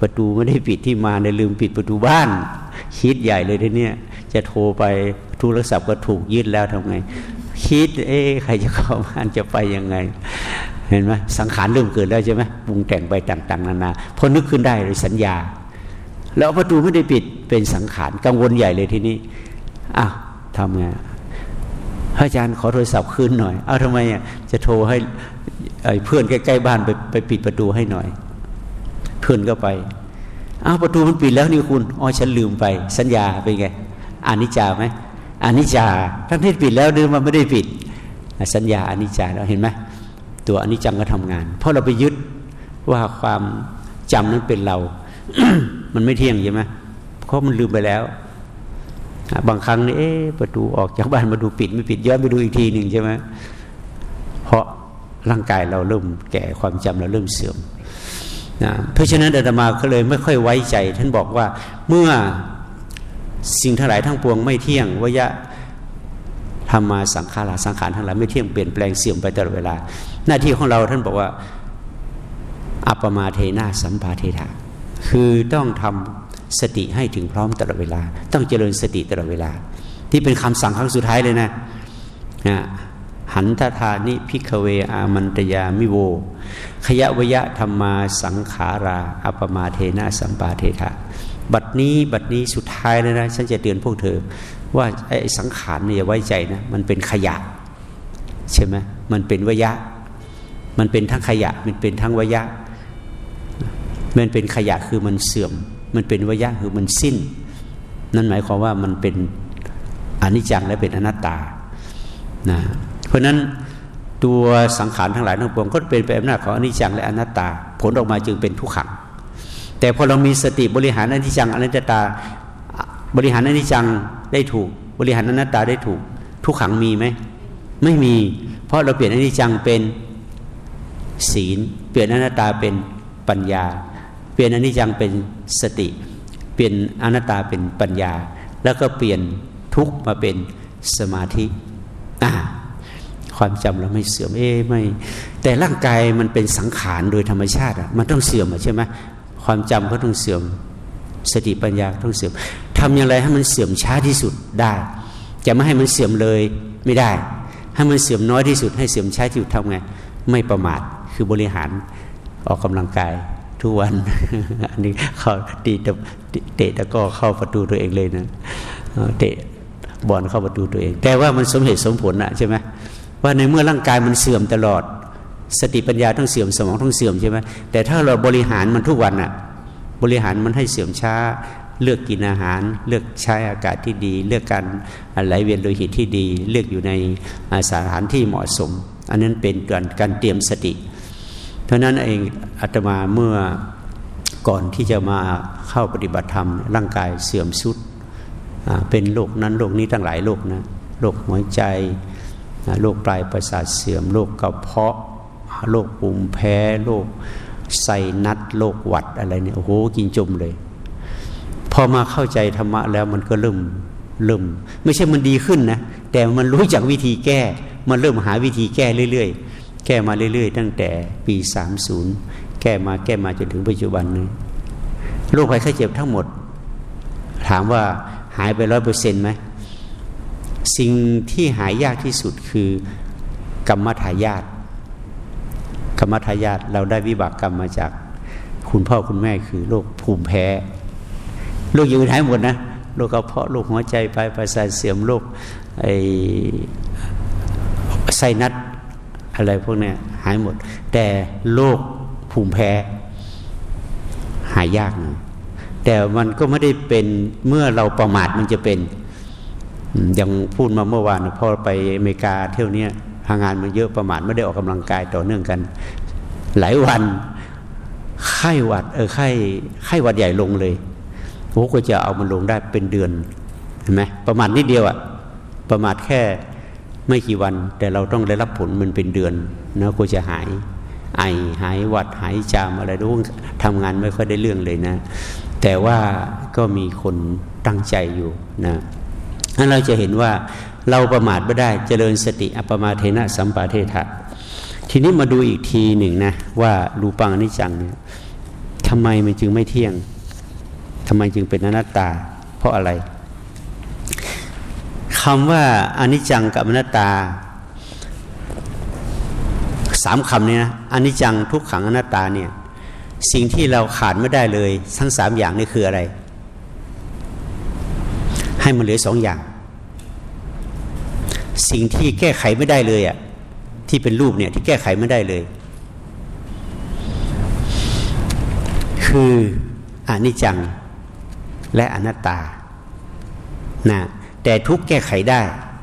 ประตูไม่ได้ปิดที่มาในลืมปิดประตูบ้าน คิดใหญ่เลยทีเนี้ยจะโทรไปโทรศัพท์ก็ถูกยึดแล้วทำไง คิดเอ๊ใครจะเข้าบ้านจะไปยังไง เห็นไหมสังขารเริ่มเกิดแล้วใช่ไหมปรุงแต่งไปต่างๆนานาพอนึกขึ้นได้เลยสัญญา แล้วประตูไม่ได้ปิดเป็นสังขารกังวลใหญ่เลยทีนี้อ้าวทำไงพระอาจารย์ขอโทรศัพท์คืนหน่อย เอาทำไมอะจะโทรให้ เพื่อนใกล้ๆบ้านไปไปปิดประตูให้หน่อย เพื่อนก็ไปอ้าวประตูมันปิดแล้วนี่คุณอ๋อฉันลืมไป สัญญาเป็นไงอานิจจาไหมอานิจจาทั้งที่ปิดแล้วนี่มันไม่ได้ปิด สัญญาอานิจจาเราเห็นไหมตัวอนิจจังก็ทำงาน เพราะเราไปยึดว่าความจำนั้นเป็นเรา มันไม่เที่ยงใช่ไหมเพราะมันลืมไปแล้วบางครั้งนี่เอ๊ประตูออกจากบ้านมาดูปิด ไม่ปิดย้อนไปดูอีกทีหนึ่งใช่ไหมเพราะ ร่างกายเราเริ่มแก่ความจำเราเริ่มเสื่อมนะเพราะฉะนั้นอาตมาก็เลยไม่ค่อยไว้ใจ ท่านบอกว่าเมื่อสิ่งทั้งหลายทั้งปวงไม่เที่ยงวยะธรรมาสังขาราสังขารทั้งหลายไม่เที่ยงเปลี่ยนแปลงเสื่อมไปตลอดเวลา หน้าที่ของเราท่านบอกว่าอัปปมาเทนะ สัมปาเทถะ คือต้องทำสติให้ถึงพร้อมตลอดเวลา ต้องเจริญสติตลอดเวลา ที่เป็นคำสั่งครั้งสุดท้ายเลยนะนะ หันทะทานิ ภิกขะเวอามันตะยามิโว ขยะวยะธัมมาสังขาราอัปปมาเทนะ สัมปาเทถะ บัดนี้บัดนี้สุดท้ายแล้วนะฉันจะเตือนพวกเธอ ว่าไอ้สังขารเนี่ยไว้ใจนะมันเป็นขยะ ใช่ไหมมันเป็นวยะ มันเป็นทั้งขยะ มันเป็นทั้งวยะ มันเป็นขยะคือมันเสื่อม มันเป็นวยะคือมันสิ้น นั่นหมายความว่ามันเป็นอนิจจังและเป็นอนัตตานะ เพราะนั้นตัวสังขารทั้งหลายทั้งปวงก็เป็นไปอำนาจของอนิจจังและอนัตตา ผลออกมาจึงเป็นทุกขัง แต่พอเรามีสติบริหารอนิจจังอนัตตา บริหารอนิจจังได้ถูก บริหารอนัตตาได้ถูก ทุกขังมีไหมไม่มี เพราะเราเปลี่ยนอนิจจังเป็นศีล เปลี่ยนอนัตตาเป็นปัญญา เปลี่ยนอนิจจังเป็นสติ เปลี่ยนอนัตตาเป็นปัญญา แล้วก็เปลี่ยนทุกมาเป็นสมาธิอ่า ความจำเราไม่เสื่อมเอ้ไม่ แต่ร่างกายมันเป็นสังขารโดยธรรมชาติอะมันต้องเสื่อมใช่ไหมความจำก็ต้องเสื่อม สติปัญญาต้องเสื่อมทำอย่างไรให้มันเสื่อมช้าที่สุดได้ จะไม่ให้มันเสื่อมเลยไม่ได้ ให้มันเสื่อมน้อยที่สุด ให้เสื่อมช้าที่สุดทำไงไม่ประมาทคือบริหารออกกำลังกายทุกวัน อันนี้เขาตีเตะตะก็เข้าประตูตัวเองเลยนะเตะบอลเข้าประตูตัวเอง แต่ว่ามันสมเหตุสมผลนะใช่ไหม ว่าในเมื่อร่างกายมันเสื่อมตลอด สติปัญญาต้องเสื่อมสมองต้องเสื่อมใช่ไหมแต่ถ้าเราบริหารมันทุกวันอะบริหารมันให้เสื่อมช้า เลือกกินอาหาร เลือกใช้อากาศที่ดี เลือกการไหลเวียนโลหิตที่ดี เลือกอยู่ในสถานที่เหมาะสม อันนั้นเป็นการการเตรียมสติ เพราะนั้นเองอาตมาเมื่อก่อนที่จะมาเข้าปฏิบัติธรรม ร่างกายเสื่อมสุดเป็นโรคนั้นโรคนี้ตั้งหลายโรคนะโรคหัวใจ โรคปลายประสาทเสื่อมโรคกระเพาะโรคปุ่มแพ้โรคไซนัดโรคหวัดอะไรเนี่ยโอ้โหกินจมเลย พอมาเข้าใจธรรมะแล้วมันก็เริ่มเริ่ม ไม่ใช่มันดีขึ้นนะแต่มันรู้จักวิธีแก้ มันเริ่มหาวิธีแก้เรื่อยๆ แก้มาเรื่อยๆ ตั้งแต่ปีสามศูนย์แก้มาแก้มาจนถึงปัจจุบันนี้โรคภัยไข้เจ็บทั้งหมด ถามว่าหายไปร้อยเปอร์เซ็นต์ไหม สิ่งที่หายยากที่สุดคือกรรมทายาทกรรมทายาทเราได้วิบากกรรมมาจากคุณพ่อคุณแม่คือโรคภูมิแพ้โรคอยู่หายหมดนะโรคกระเพาะโรคหัวใจไปประสาทเสื่อมโรคไอไซนัสอะไรพวกนี้หายหมด แต่โรคภูมิแพ้ หายยากนะแต่มันก็ไม่ได้เป็นเมื่อเราประมาทมันจะเป็น ย่างพูดมาเมื่อวานพอไปอเมริกาเที่ยวนี้ทางานมันเยอะประมาทไม่ได้ออกกำลังกายต่อเนื่องกัน หลายวันไข้หวัด เออไข้ไข้หวัดใหญ่ลงเลยโอ้ก็จะเอามันลงได้เป็นเดือนเห็นไหมประมาทนิดเดียวอะประมาทแค่ไม่กี่วัน แต่เราต้องได้รับผลมันเป็นเดือนนะก็จะหาย ไอหายหวัดหายจามอะไรรู้ทำงานไม่ค่อยได้เรื่องเลยนะ แต่ว่าก็มีคนตั้งใจอยู่นะ นั้นเราจะเห็นว่าเราประมาทไม่ได้เจริญสติอัปมาเทนะสัมปาเทถะทีนี้มาดูอีกทีหนึ่งนะว่ารูปังอนิจจังเนี่ยทำไมมันจึงไม่เที่ยงทำไมจึงเป็นอนัตตา เพราะอะไรคำว่าอนิจจังกับอนัตตาสามคำนี้นะอนิจจังทุกขังอนัตตาเนี่ยสิ่งที่เราขาดไม่ได้เลย ทั้งสามอย่างนี่คืออะไร ให้มันเหลือสองอย่าง สิ่งที่แก้ไขไม่ได้เลยอะ่ะที่เป็นรูปเนี่ยที่แก้ไขไม่ได้เลย คืออนิจจังและอนัตตานะแต่ทุกข์แก้ไขได้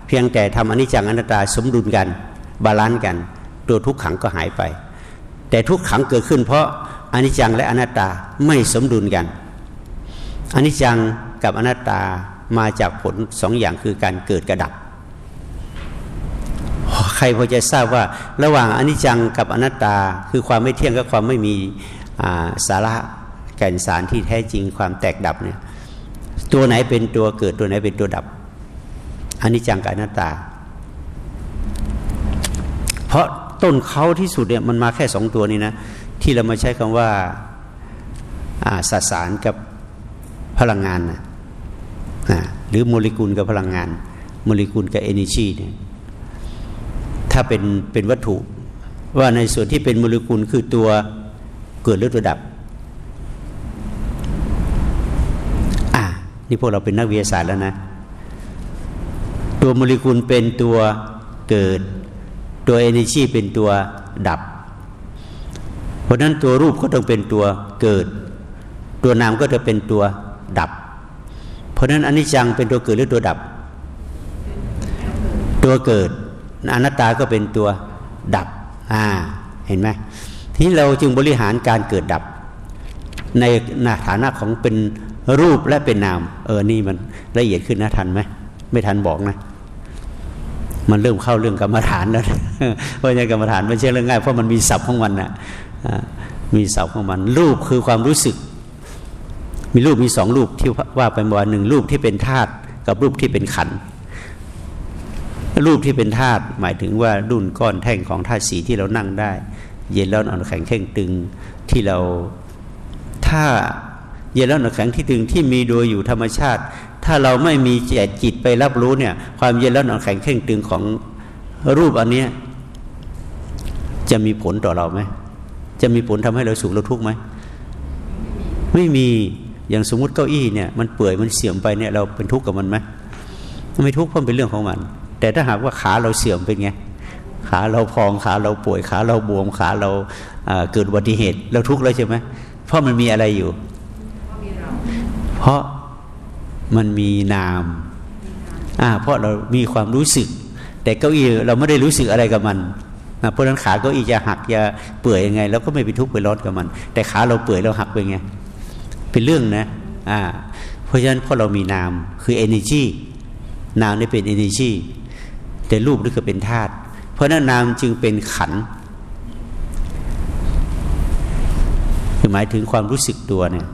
เพียงแต่ทำอนิจจังอนัตตาสมดุลกัน balance กัน ตัวทุกขังก็หายไป แต่ทุกขังเกิดขึ้น เพราะอนิจจังและอนัตตาไม่สมดุลกันอนิจจังกับอนัตตามาจากผลสองอย่างคือการเกิดกับดับ ใครพอจะทราบว่าระหว่างอนิจจังกับอนัตตา คือความไม่เที่ยงกับความไม่มีสาระแก่นสารที่แท้จริงความแตกดับเนี่ยตัวไหนเป็นตัวเกิดตัวไหนเป็นตัวดับอนิจจังกับอนัตตา เพราะต้นเขาที่สุดเนี่ยมันมาแค่สองตัวนี้นะที่เรามาใช้คำว่าสสารกับพลังงานนะหรือโมเลกุลกับพลังงาน โมเลกุลกับเอเนจีเนี่ย ถ้าเป็นเป็นวัตถุ ว่าในส่วนที่เป็นโมเลกุลคือตัวเกิดหรือตัวดับอ่านี่พวกเราเป็นนักวิทยาศาสตร์แล้วนะ ตัวโมเลกุลเป็นตัวเกิด ตัวเอเนจีเป็นตัวดับ เพราะนั้นตัวรูปก็ต้องเป็นตัวเกิด ตัวนามก็จะเป็นตัวดับ เพราะนั้นอนิจจังเป็นตัวเกิดหรือตัวดับ ตัวเกิด อนัตตาก็เป็นตัวดับอ่าเห็นไหมที่เราจึงบริหารการเกิดดับ ในฐานะของเป็นรูปและเป็นนาม เออนี่มันละเอียดขึ้นนะทันไหมไม่ทันบอกนะ มันเริ่มเข้าเรื่องกรรมฐานแล้วเพราะยังกรรมฐานไม่ใช่เรื่องง่ายเพราะมันมีศัพท์ของมันนะมีศัพท์ของมัน รูปคือความรู้สึก มีรูปมีสองรูปที่ว่าไปเมื่อวานหนึ่งรูปที่เป็นธาตุกับรูปที่เป็นขันธ์ รูปที่เป็นธาตุหมายถึงว่ารุ่นก้อนแท่งของธาตุสีที่เรานั่งได้ เย็นร้อนอ่อนแข็งแข็งตึงที่เราถ้าเย็นร้อนอ่อนแข็งที่ตึงที่มีโดยอยู่ธรรมชาติ ถ้าเราไม่มีจจิตไปรับรู้เนี่ย ความเย็นร้อนอ่อนแข็งแข็งตึงของรูปอันนี้จะมีผลต่อเราไหมจะมีผลทำให้เราสุขเราทุกข์ไหมไม่มีอย่างสมมุติเก้าอี้เนี่ย มันเปื่อยมันเสื่อมไปเนี่ยเราเป็นทุกข์กับมันไหมไม่ทุกข์เพราะเป็นเรื่องของมัน แต่ถ้าหากว่าขาเราเสื่อมเป็นไงขาเราพองขาเราป่วยขาเราบวมขาเราเกิดอุบัติเหตุเราทุกข์แล้วใช่ไหมเพราะมันมีอะไรอยู่ เพราะมันมีนามอ่าเพราะเรามีความรู้สึก แต่เก้าอี้เราไม่ได้รู้สึกอะไรกับมันเพราะนั้นขาเก้าอี้จะหักจะเปื่อยยังไงเราก็ไม่ไปทุกข์ไปร้อนกับมัน แต่ขาเราเปื่อยเราหักไปไงเป็นเรื่องนะอ่าเพราะฉะนั้นเพราะเรามีนามคือ energy นามนี่เป็น energy แต่รูปนี่ก็เป็นธาตุเพราะนั้นนามจึงเป็นขันคือหมายถึงความรู้สึกตัวเนี่ย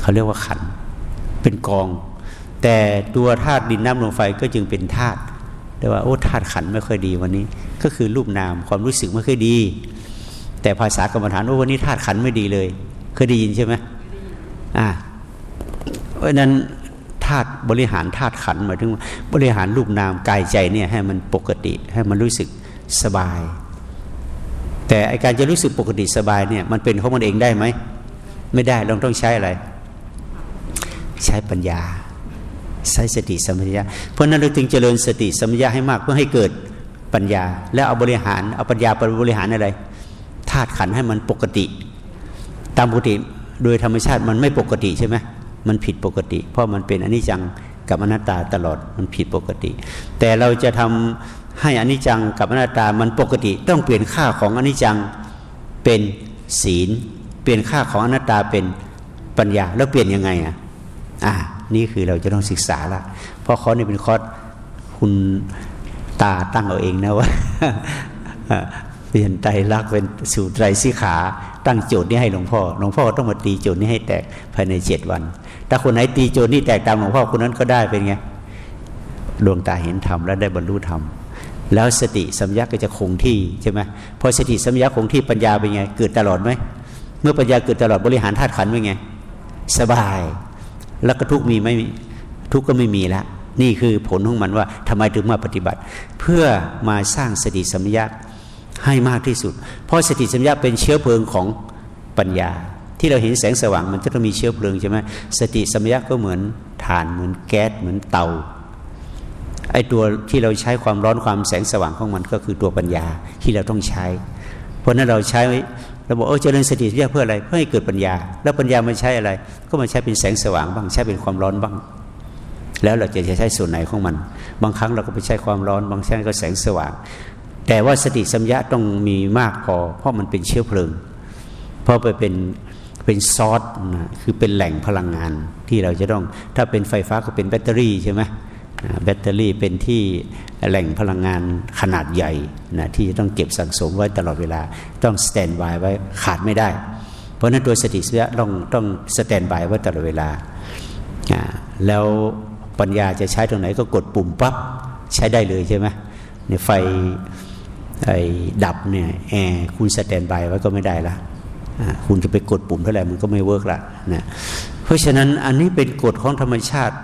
เขาเรียกว่าขันเป็นกอง แต่ตัวธาตุดินน้ำลมไฟก็จึงเป็นธาตุแต่ว่าโอ้ธาตุขันไม่ค่อยดีวันนี้ ก็คือรูปนามความรู้สึกไม่ค่อยดี แต่ภาษากรรมฐานว่าวันนี้ธาตุขันไม่ดีเลย เคยได้ยินใช่ไหมอ่าเพราะนั้น ธาตุบริหารธาตุขันหมายถึงบริหารรูปนามกายใจเนี่ยให้มันปกติให้มันรู้สึกสบาย แต่อาการจะรู้สึกปกติสบายเนี่ยมันเป็นของมันเองได้ไหมไม่ได้เราต้องใช้อะไร ใช้ปัญญา ใช้สติสมัญญาเพราะนั้นเราจึงเจริญสติสมัญญาให้มากเพื่อให้เกิดปัญญา แล้วเอาบริหารเอาปัญญาไปบริหารอะไรธาตุขันให้มันปกติ ตามปกติโดยธรรมชาติมันไม่ปกติใช่ไหม มันผิดปกติ เพราะมันเป็นอนิจจังกับอนัตตาตลอดมันผิดปกติ แต่เราจะทำให้อนิจจังกับอนัตตามันปกติ ต้องเปลี่ยนค่าของอนิจจังเป็นศีล เปลี่ยนค่าของอนัตตาเป็นปัญญาแล้วเปลี่ยนยังไงอะอ่านี่คือเราจะต้องศึกษาละเพราะเขาเนี่เป็นคอร์สคุณตาตั้งเอาเองนะว่าเปลี่ยนไตรลักษณ์เป็นสู่ไตรสิขา ตั้งโจทย์นี้ให้หลวงพ่อหลวงพ่อต้องมาตีโจทย์นี้ให้แตกภายในเจ็ดวัน ถ้าคนไหนตีโจทย์นี้แตกตามหลวงพ่อคนนั้นก็ได้เป็นไงดวงตาเห็นธรรมแล้วได้บรรลุธรรมแล้วสติสัมยาก็จะคงที่ใช่ไหมพอสติสัมยาคงที่ปัญญาเป็นไง เกิดตลอดไหมเมื่อปัญญาเกิดตลอดบริหารธาตุขันเป็นไง สบาย แล้วก็ทุกมีไม่ทุกก็ไม่มีล้วนี่คือผลของมันว่าทำไมถึงมาปฏิบัติ เพื่อมาสร้างสติสัมยาให้มากที่สุด เพราะสติสัมยาเป็นเชื้อเพลิงของปัญญา ที่เราเห็นแสงสว่างมันจะต้องมีเชื้อเพลิงใช่ไหมสติสัมยาก็เหมือนฐานเหมือนแก๊สเหมือนเตาไอ้ตัวที่เราใช้ความร้อนความแสงสว่างของมันก็คือตัวปัญญาที่เราต้องใช้ เพราะนั้นเราใช้เราบอกเออเจริญสติสัมยาเพื่ออะไรเพื่อให้เกิดปัญญา แล้วปัญญามันใช้อะไร ก็มาใช้เป็นแสงสว่างบ้างใช้เป็นความร้อนบ้าง แล้วเราจะใช้ส่วนไหนของมัน บางครั้งเราก็ไปใช้ความร้อน บางครั้งก็แสงสว่าง แต่ว่าสติสัมยาต้องมีมากพอเพราะมันเป็นเชื้อเพลิงเพราะไปเป็น เป็นซอสนะคือเป็นแหล่งพลังงานที่เราจะต้อง ถ้าเป็นไฟฟ้าก็เป็นแบตเตอรี่ใช่ไหมแบตเตอรี่เป็นที่แหล่งพลังงานขนาดใหญ่นะที่จะต้องเก็บสั่งสมไว้ตลอดเวลาต้อง standby ไว้ขาดไม่ได้ เพราะนั้นตัวสติสัมปชัญญะต้องต้อง standby ไว้ตลอดเวลา แล้วปัญญาจะใช้ตรงไหนก็กดปุ่มปั๊บใช้ได้เลยใช่ไหมในไฟไปดับเนี่ยแอร์คุณสแตนบายไว้ก็ไม่ได้ละ คุณจะไปกดปุ่มเท่าไหร่มันก็ไม่เวิร์กละนะเพราะฉะนั้นอันนี้เป็นกฎของธรรมชาติ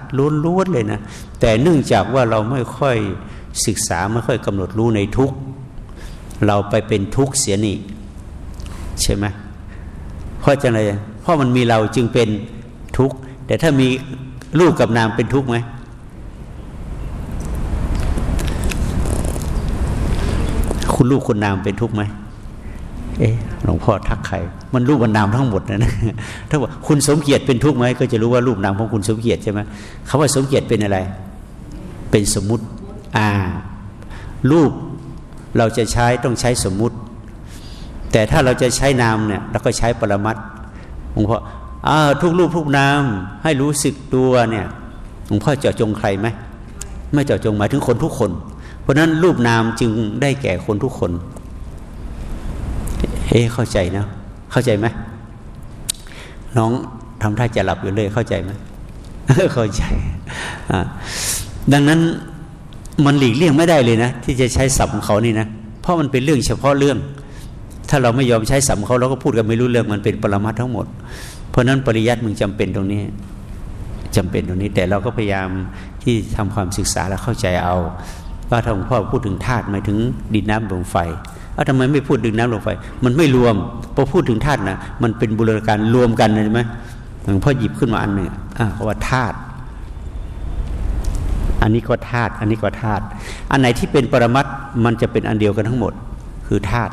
ล้วนๆเลยนะ แต่เนื่องจากว่าเราไม่ค่อยศึกษาไม่ค่อยกำหนดรู้ในทุกเราไปเป็นทุกเสียนี่ใช่ไหมเพราะจะอะไรเพราะมันมีเราจึงเป็นทุกข์ แต่ถ้ามีรูปกับนามเป็นทุกข์ไหมคุณรูปคุณนามเป็นทุกข์ไหม เอ๊ะหลวงพ่อทักใคร มันรูปมันนามทั้งหมดนะนะถ้าว่าคุณสมเกียรติเป็นทุกข์ไหมก็จะรู้ว่ารูปนามของคุณสมเกียรติใช่ไหมคาว่าสมเกียรติเป็นอะไร เป็นสมมุติอ่ารูปเราจะใช้ต้องใช้สมมุติ แต่ถ้าเราจะใช้นามเนี่ยเราก็ใช้ปรมัตหลวงพ่ออ่าทุกรูปทุกนามให้รู้สึกตัวเนี่ยหลวงพ่อเจาะจงใครไหมไม่เจาะจงหมายถึงคนทุกคน เพราะนั้นรูปนามจึงได้แก่คนทุกคน เฮ้เข้าใจนะ เข้าใจไหมน้องทำท่าจะหลับอยู่เลย เข้าใจไหมเข้าใจดังนั้นมันหลีกเลี่ยงไม่ได้เลยนะ ที่จะใช้สับของเขานี่นะเพราะมันเป็นเรื่องเฉพาะเรื่อง ถ้าเราไม่ยอมใช้สับเขาเราก็พูดกันไม่รู้เรื่องมันเป็นปรมัตทั้งหมด เพราะนั้นปริยัติมึงจำเป็นตรงนี้จำเป็นตรงนี้ แต่เราก็พยายามที่ทำความศึกษาและเข้าใจเอา ว่าถ้างพ่อพูดถึงธาตุหมายถึงดินน้ำลมไฟ อาทำไมไม่พูดดึงน้ำลงไฟ มันไม่รวมพอพูดถึงธาตุนะมันเป็นบูรณาการรวมกันใช่ไหมหลวงพ่อหยิบขึ้นมาอันหนึ่งอ่าเขาว่าธาตุอันนี้ก็ธาตุอันนี้ก็ธาตุอันไหนที่เป็นปรมัตมันจะเป็นอันเดียวกันทั้งหมด คือธาตุ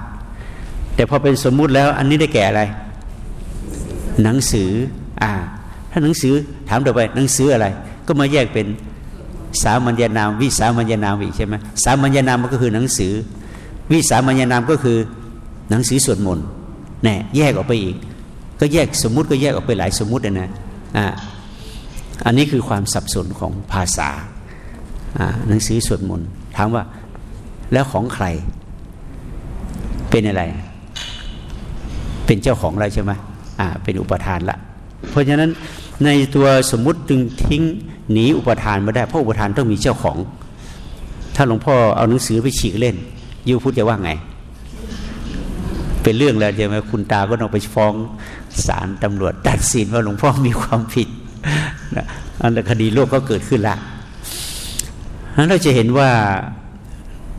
แต่พอเป็นสมมุติแล้ว อันนี้ได้แก่อะไร หนังสือ อ่า ถ้าหนังสือถามต่อไป หนังสืออะไร ก็มาแยกเป็นสามัญญานาม วิสามัญญานามอีกใช่ไหมสามัญญานามมันก็คือหนังสือ วิสามัญนามก็คือหนังสือสวดมนต์แน่แยกออกไปอีก ก็แยกสมมุติก็แยกออกไปหลายสมมุตินะอ่าอันนี้คือความสับสนของภาษาอ่าหนังสือสวดมนต์ถามว่าแล้วของใคร เป็นอะไร เป็นเจ้าของอะไรใช่ไหมอ่าเป็นอุปทานละ เพราะฉะนั้นในตัวสมมุติจึงทิ้งหนีอุปทานไม่ได้เพราะอุปทานต้องมีเจ้าของ ถ้าหลวงพ่อเอาหนังสือไปฉีกเล่น ยูพุทธจะว่าไง เป็นเรื่องแล้วใช่ไหมคุณตาก็ต้องไปฟ้องศาลตำรวจตัดสินว่าหลวงพ่อมีความผิดอันคดีโลกก็เกิดขึ้นละนั้นเราจะเห็นว่า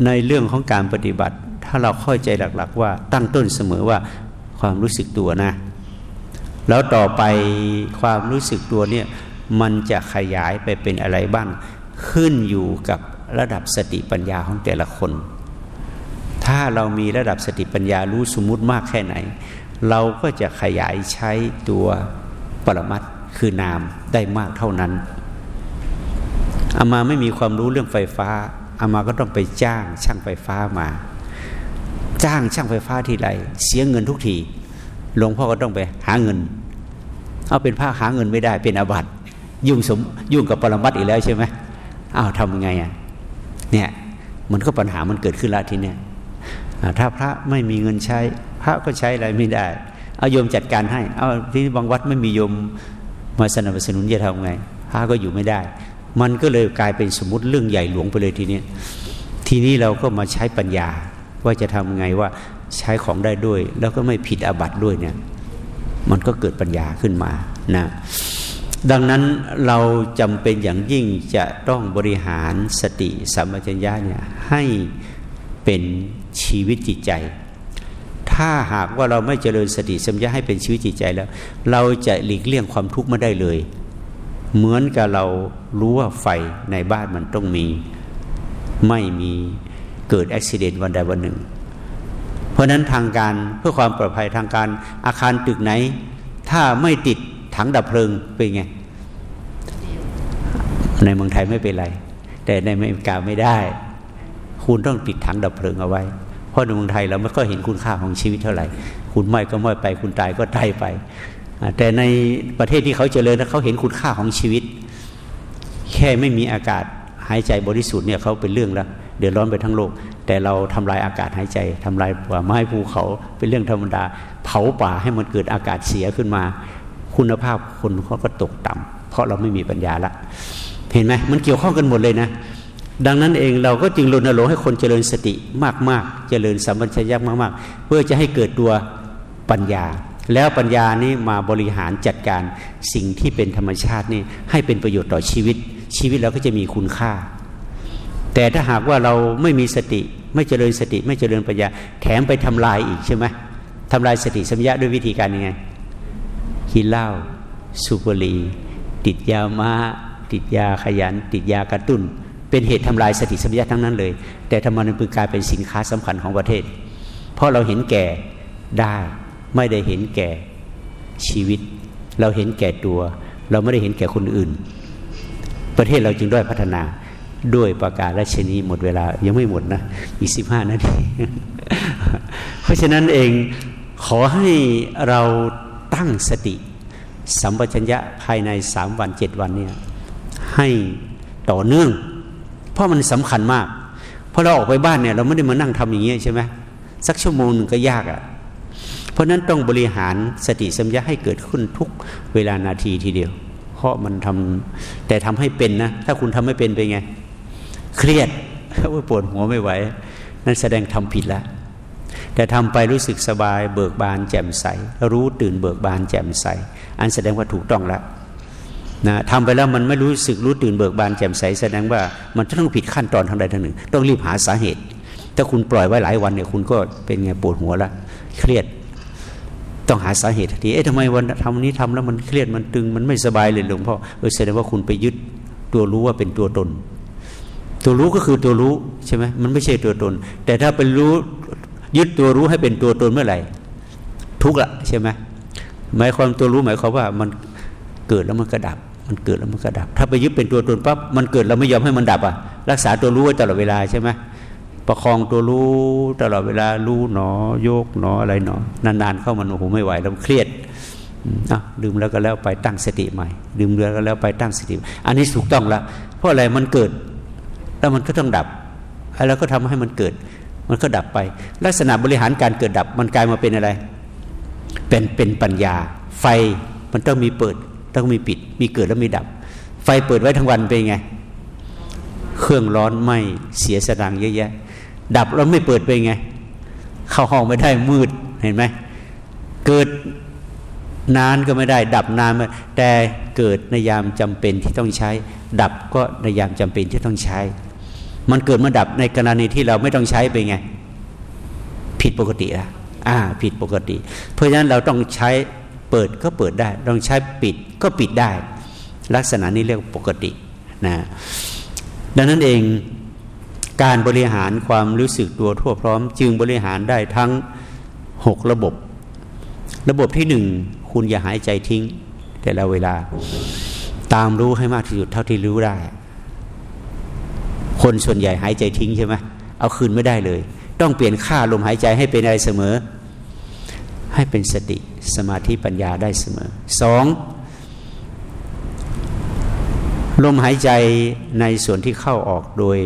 ในเรื่องของการปฏิบัติ ถ้าเราเข้าใจหลัก ๆ ว่าตั้งต้นเสมอว่าความรู้สึกตัวนะ แล้วต่อไปความรู้สึกตัวเนี่ยมันจะขยายไปเป็นอะไรบ้าง ขึ้นอยู่กับระดับสติปัญญาของแต่ละคน ถ้าเรามีระดับสติปัญญารู้สมมุติมากแค่ไหน เราก็จะขยายใช้ตัวปรมัตคือนามได้มากเท่านั้นอามาไม่มีความรู้เรื่องไฟฟ้าอามาก็ต้องไปจ้างช่างไฟฟ้ามา จ้างช่างไฟฟ้าทีไรเสียเงินทุกทีหลวงพ่อก็ต้องไปหาเงิน เอาเป็นผ้าหาเงินไม่ได้เป็นอาบัติยุ่งสมยุ่งกับปรมัตอีกแล้วใช่ไหมอ้าวทำยังไงอะเนี่ยมันก็ปัญหามันเกิดขึ้นละทีเนี้ย ถ้าพระไม่มีเงินใช้ พระก็ใช้อะไรไม่ได้ เอาโยมจัดการให้ เอาที่บางวัดไม่มีโยมมาสนับสนุนจะทำไง พระก็อยู่ไม่ได้ มันก็เลยกลายเป็นสมมติเรื่องใหญ่หลวงไปเลยทีนี้ทีนี้เราก็มาใช้ปัญญาว่าจะทำไงว่าใช้ของได้ด้วย แล้วก็ไม่ผิดอาบัติด้วยเนี่ยมันก็เกิดปัญญาขึ้นมานะดังนั้นเราจำเป็นอย่างยิ่งจะต้องบริหารสติสัมปชัญญะเนี่ยให้เป็น ชีวิตจิตใจ ถ้าหากว่าเราไม่เจริญสติสัมยาให้เป็นชีวิตจิตใจแล้ว เราจะหลีกเลี่ยงความทุกข์ไม่ได้เลย เหมือนกับเรารู้ว่าไฟในบ้านมันต้องมี ไม่มีเกิดอุบิเหตุวันใดวันหนึ่ง เพราะนั้นทางการเพื่อความปลอดภัยทางการอาคารตึกไหน ถ้าไม่ติดถังดับเพลิงเป็นไง ในเมืองไทยไม่เป็นไร แต่ในอเมริกาไม่ได้ คุณต้องติดถังดับเพลิงเอาไว้ เพราะในเมืองไทยเราไม่ค่อยเห็นคุณค่าของชีวิตเท่าไหร่ คุณไม่ก็ไม่ไป คุณตายก็ตายไป แต่ในประเทศที่เขาเจริญเขาเห็นคุณค่าของชีวิต แค่ไม่มีอากาศหายใจบริสุทธิ์เนี่ยเขาเป็นเรื่องแล้วเดือดร้อนไปทั้งโลก แต่เราทำลายอากาศหายใจทำลายป่าไม้ภูเขาเป็นเรื่องธรรมดา เผาป่าให้มันเกิดอากาศเสียขึ้นมา คุณภาพคนเขาก็ตกต่ำเพราะเราไม่มีปัญญาละ เห็นไหมมันเกี่ยวข้องกันหมดเลยนะ ดังนั้นเองเราก็จึงรณรงค์ให้คนเจริญสติมากๆ เจริญสัมปชัญญะมากๆ เพื่อจะให้เกิดตัวปัญญา แล้วปัญญานี้มาบริหารจัดการสิ่งที่เป็นธรรมชาตินี่ให้เป็นประโยชน์ต่อชีวิต ชีวิตเราก็จะมีคุณค่า แต่ถ้าหากว่าเราไม่มีสติไม่เจริญสติไม่เจริญปัญญา แถมไปทำลายอีกใช่ไหมทำลายสติสัมยาด้วยวิธีการยังไงกินเหล้าสูบบุหรี่ติดยามาติดยาขยัน ติดยากระตุ้น เป็นเหตุทำลายสติสัมยาทั้งนั้นเลย แต่ทำไมมันเป็นกลายเป็นสินค้าสำคัญของประเทศ เพราะเราเห็นแก่ได้ไม่ได้เห็นแก่ชีวิต เราเห็นแก่ตัว เราไม่ได้เห็นแก่คนอื่น ประเทศเราจึงด้อยพัฒนาด้วยประกาศและชนีหมดเวลายังไม่หมดนะอีกสิบห้านาทีเพราะฉะนั้นเองขอให้เราตั้งสติสัมปชัญญะภายในสามวันเจ็ดวันเนี่ยให้ต่อเนื่อง ราะมันสำคัญมากพอเราออกไปบ้านเนี่ยเราไม่ได้มานั่งทำอย่างเงี้ยใช่ไหมสักชั่วโมงหนึ่งก็ยากอะ่ะ เพราะนั้นต้องบริหารสติสัมยาให้เกิดขึ้นทุกเวลานาทีทีเดียว เพราะมันทำแต่ทำให้เป็นนะ ถ้าคุณทำไม่เป็นเป็นไง เครียดว่าปวดหัวไม่ไหว นั่นแสดงทำผิดแล้วแต่ทำไปรู้สึกสบายเบิกบานแจ่มใส รู้ตื่นเบิกบานแจ่มใส อันแสดงว่าถูกต้องแล้ว นะทำไปแล้วมันไม่รู้สึกรู้ตื่นเบิกบานแจ่มใสแสดงว่ามันต้องผิดขั้นตอนทางใดทางหนึ่ง ต้องรีบหาสาเหตุ ถ้าคุณปล่อยไว้หลายวันเนี่ยคุณก็เป็นไงปวดหัวละเครียดต้องหาสาเหตุทีเอ๊ะทำไมวันทำนี้ทำแล้วมันเครียดมันตึงมันไม่สบายเลยหลวงพ่อเออแสดงว่าคุณไปยึดตัวรู้ว่าเป็นตัวตน ตัวรู้ก็คือตัวรู้ใช่ไหมมันไม่ใช่ตัวตน แต่ถ้าเป็นรู้ยึดตัวรู้ให้เป็นตัวตนเมื่อไหร่ ทุกละใช่ไหมหมายความตัวรู้หมายความว่ามันเกิดแล้วมันก็ดับ มันเกิดแล้วมันก็ดับ ถ้าไปยึดเป็นตัวตนปั๊บมันเกิดเราไม่ยอมให้มันดับอะ รักษาตัวรู้ไว้ตลอดเวลาใช่ไหมประคองตัวรู้ตลอดเวลารู้หนอ โยกหนออะไรหนอนานๆเข้ามันโอ้โหไม่ไหวแล้วเครียดอะลืมแล้วก็แล้วไปตั้งสติใหม่ลืมแล้วก็แล้วไปตั้งสติ อันนี้ถูกต้องละเพราะอะไรมันเกิด แล้วมันก็ต้องดับแล้วก็ทำให้มันเกิด มันก็ดับไป ลักษณะบริหารการเกิดดับมันกลายมาเป็นอะไร เป็นเป็นปัญญา ไฟมันต้องมีเปิด ต้องมีปิด มีเกิดแล้วมีดับ ไฟเปิดไว้ทั้งวันเป็นไง เครื่องร้อนไหมเสียสตางเยอะแยะ ดับแล้วไม่เปิดไปไง เข้าห้องไม่ได้มืดเห็นไหมเกิดนานก็ไม่ได้ ดับนานแต่เกิดในยามจำเป็นที่ต้องใช้ ดับก็ในยามจำเป็นที่ต้องใช้ มันเกิดมาดับในกรณีที่เราไม่ต้องใช้ไปไง ผิดปกติอะอ่า ผิดปกติ เพราะฉะนั้นเราต้องใช้ เปิดก็เปิดได้ ต้องใช้ปิดก็ปิดได้ ลักษณะนี้เรียกปกตินะดังนั้นเองการบริหารความรู้สึกตัวทั่วพร้อม จึงบริหารได้ทั้งหกระบบ ระบบที่หนึ่งคุณอย่าหายใจทิ้ง แต่ละเวลา ตามรู้ให้มากที่สุดเท่าที่รู้ได้ คนส่วนใหญ่หายใจทิ้งใช่ไหมเอาคืนไม่ได้เลย ต้องเปลี่ยนค่าลมหายใจให้เป็นอะไรเสมอ ให้เป็นสติสมาธิปัญญาได้เสมอสองลมหายใจในส่วนที่เข้าออกโดย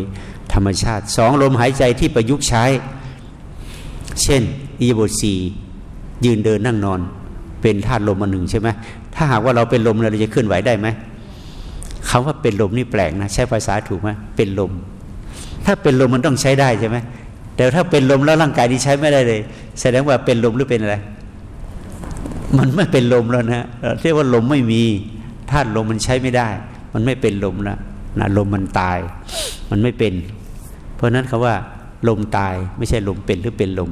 ธรรมชาติสองลมหายใจที่ประยุกต์ใช้ เช่นอีโบซียืนเดินนั่งนอน เป็นธาตุลมอันหนึ่งใช่ไหมถ้าหากว่าเราเป็นลมเราจะเคลื่อนไหวได้ไหมคำว่าเป็นลมนี่แปลกนะใช้ภาษาถูกไหมเป็นลม ถ้าเป็นลมมันต้องใช้ได้ใช่ไหมแต่ถ้าเป็นลมแล้วร่างกายนี้ใช้ไม่ได้เลย แสดงว่าเป็นลมหรือเป็นอะไร มันไม่เป็นลมแล้วนะเรียกว่าลมไม่มีธาตุลมมันใช้ไม่ได้ มันไม่เป็นลมแล้วนะลมมันตาย มันไม่เป็น เพราะนั้นคาว่า ลมตายไม่ใช่ลมเป็นหรือเป็นลม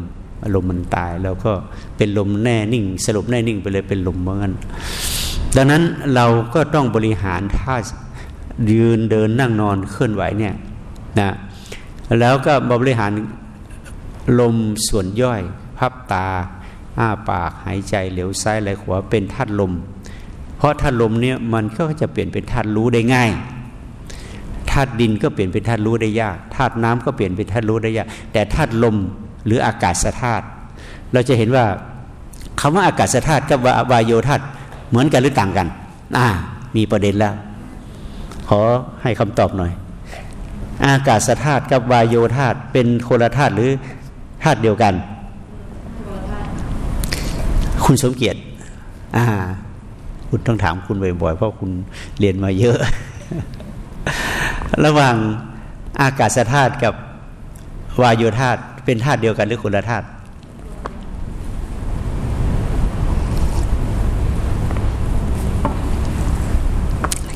ลมมันตายแล้วก็เป็นลมแน่นิ่ง สรุปแน่นิ่งไปเลยเป็นลมเหมือนกันดังนั้นเราก็ต้องบริหารท่ายืนเดินนั่งนอนเคลื่อนไหวเนี่ยนะแล้วก็บริหารลมส่วนย่อย พับตา อ้าปากหายใจเหลวซ้ายไหลขวาเป็นธาตุลม เพราะธาตุลมเนี่ยมันก็จะเปลี่ยนเป็นธาตุรู้ได้ง่ายธาตุดินก็เปลี่ยนเป็นธาตุรู้ได้ยากธาตุน้ำก็เปลี่ยนเป็นธาตุรู้ได้ยากแต่ธาตุลมหรืออากาศธาตุเราจะเห็นว่าคำว่าอากาศธาตุกับวายโยธาตุเหมือนกันหรือต่างกัน อ่า มีประเด็นแล้ว ขอให้คำตอบหน่อย อากาศธาตุกับวายโยธาตุเป็นโคลธาตุหรือธาตุเดียวกัน คุณสมเกียรติอ่า คุณต้องถามคุณบ่อยๆเพราะคุณเรียนมาเยอะ ระหว่างอากาศธาตุกับวายโยธาตุเป็นธาตุเดียวกันหรือคนละธาตุ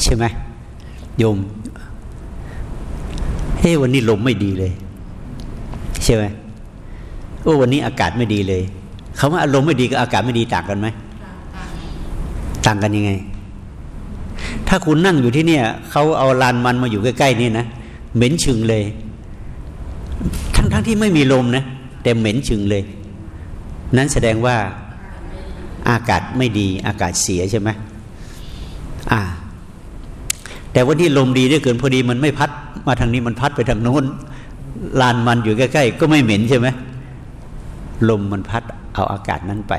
ใช่ไหมโยมเฮ้วันนี้ลมไม่ดีเลย ใช่ไหมโอ้วันนี้อากาศไม่ดีเลย คาว่าอารมณ์ไม่ดีกับอากาศไม่ดีต่างกันไหมต่างกันยังไง ถ้าคุณนั่งอยู่ที่เนี่ยเขาเอาลานมันมาอยู่ใกล้ๆนี่นะเหม็นชึงเลย ทั้งๆทที่ไม่มีลมนะแต่เหม็นชึงเลย นั้นแสดงว่าอากาศไม่ดี อากาศเสียใช่ไหมอ่า แต่วันที่ลมดีได้เกินพอดีมันไม่พัด มาทางนี้มันพัดไปทางโน้นลานมันอยู่ใกล้ๆก็ไม่เหม็นใช่ไหมลมมันพัด เอาอากาศนั้นไป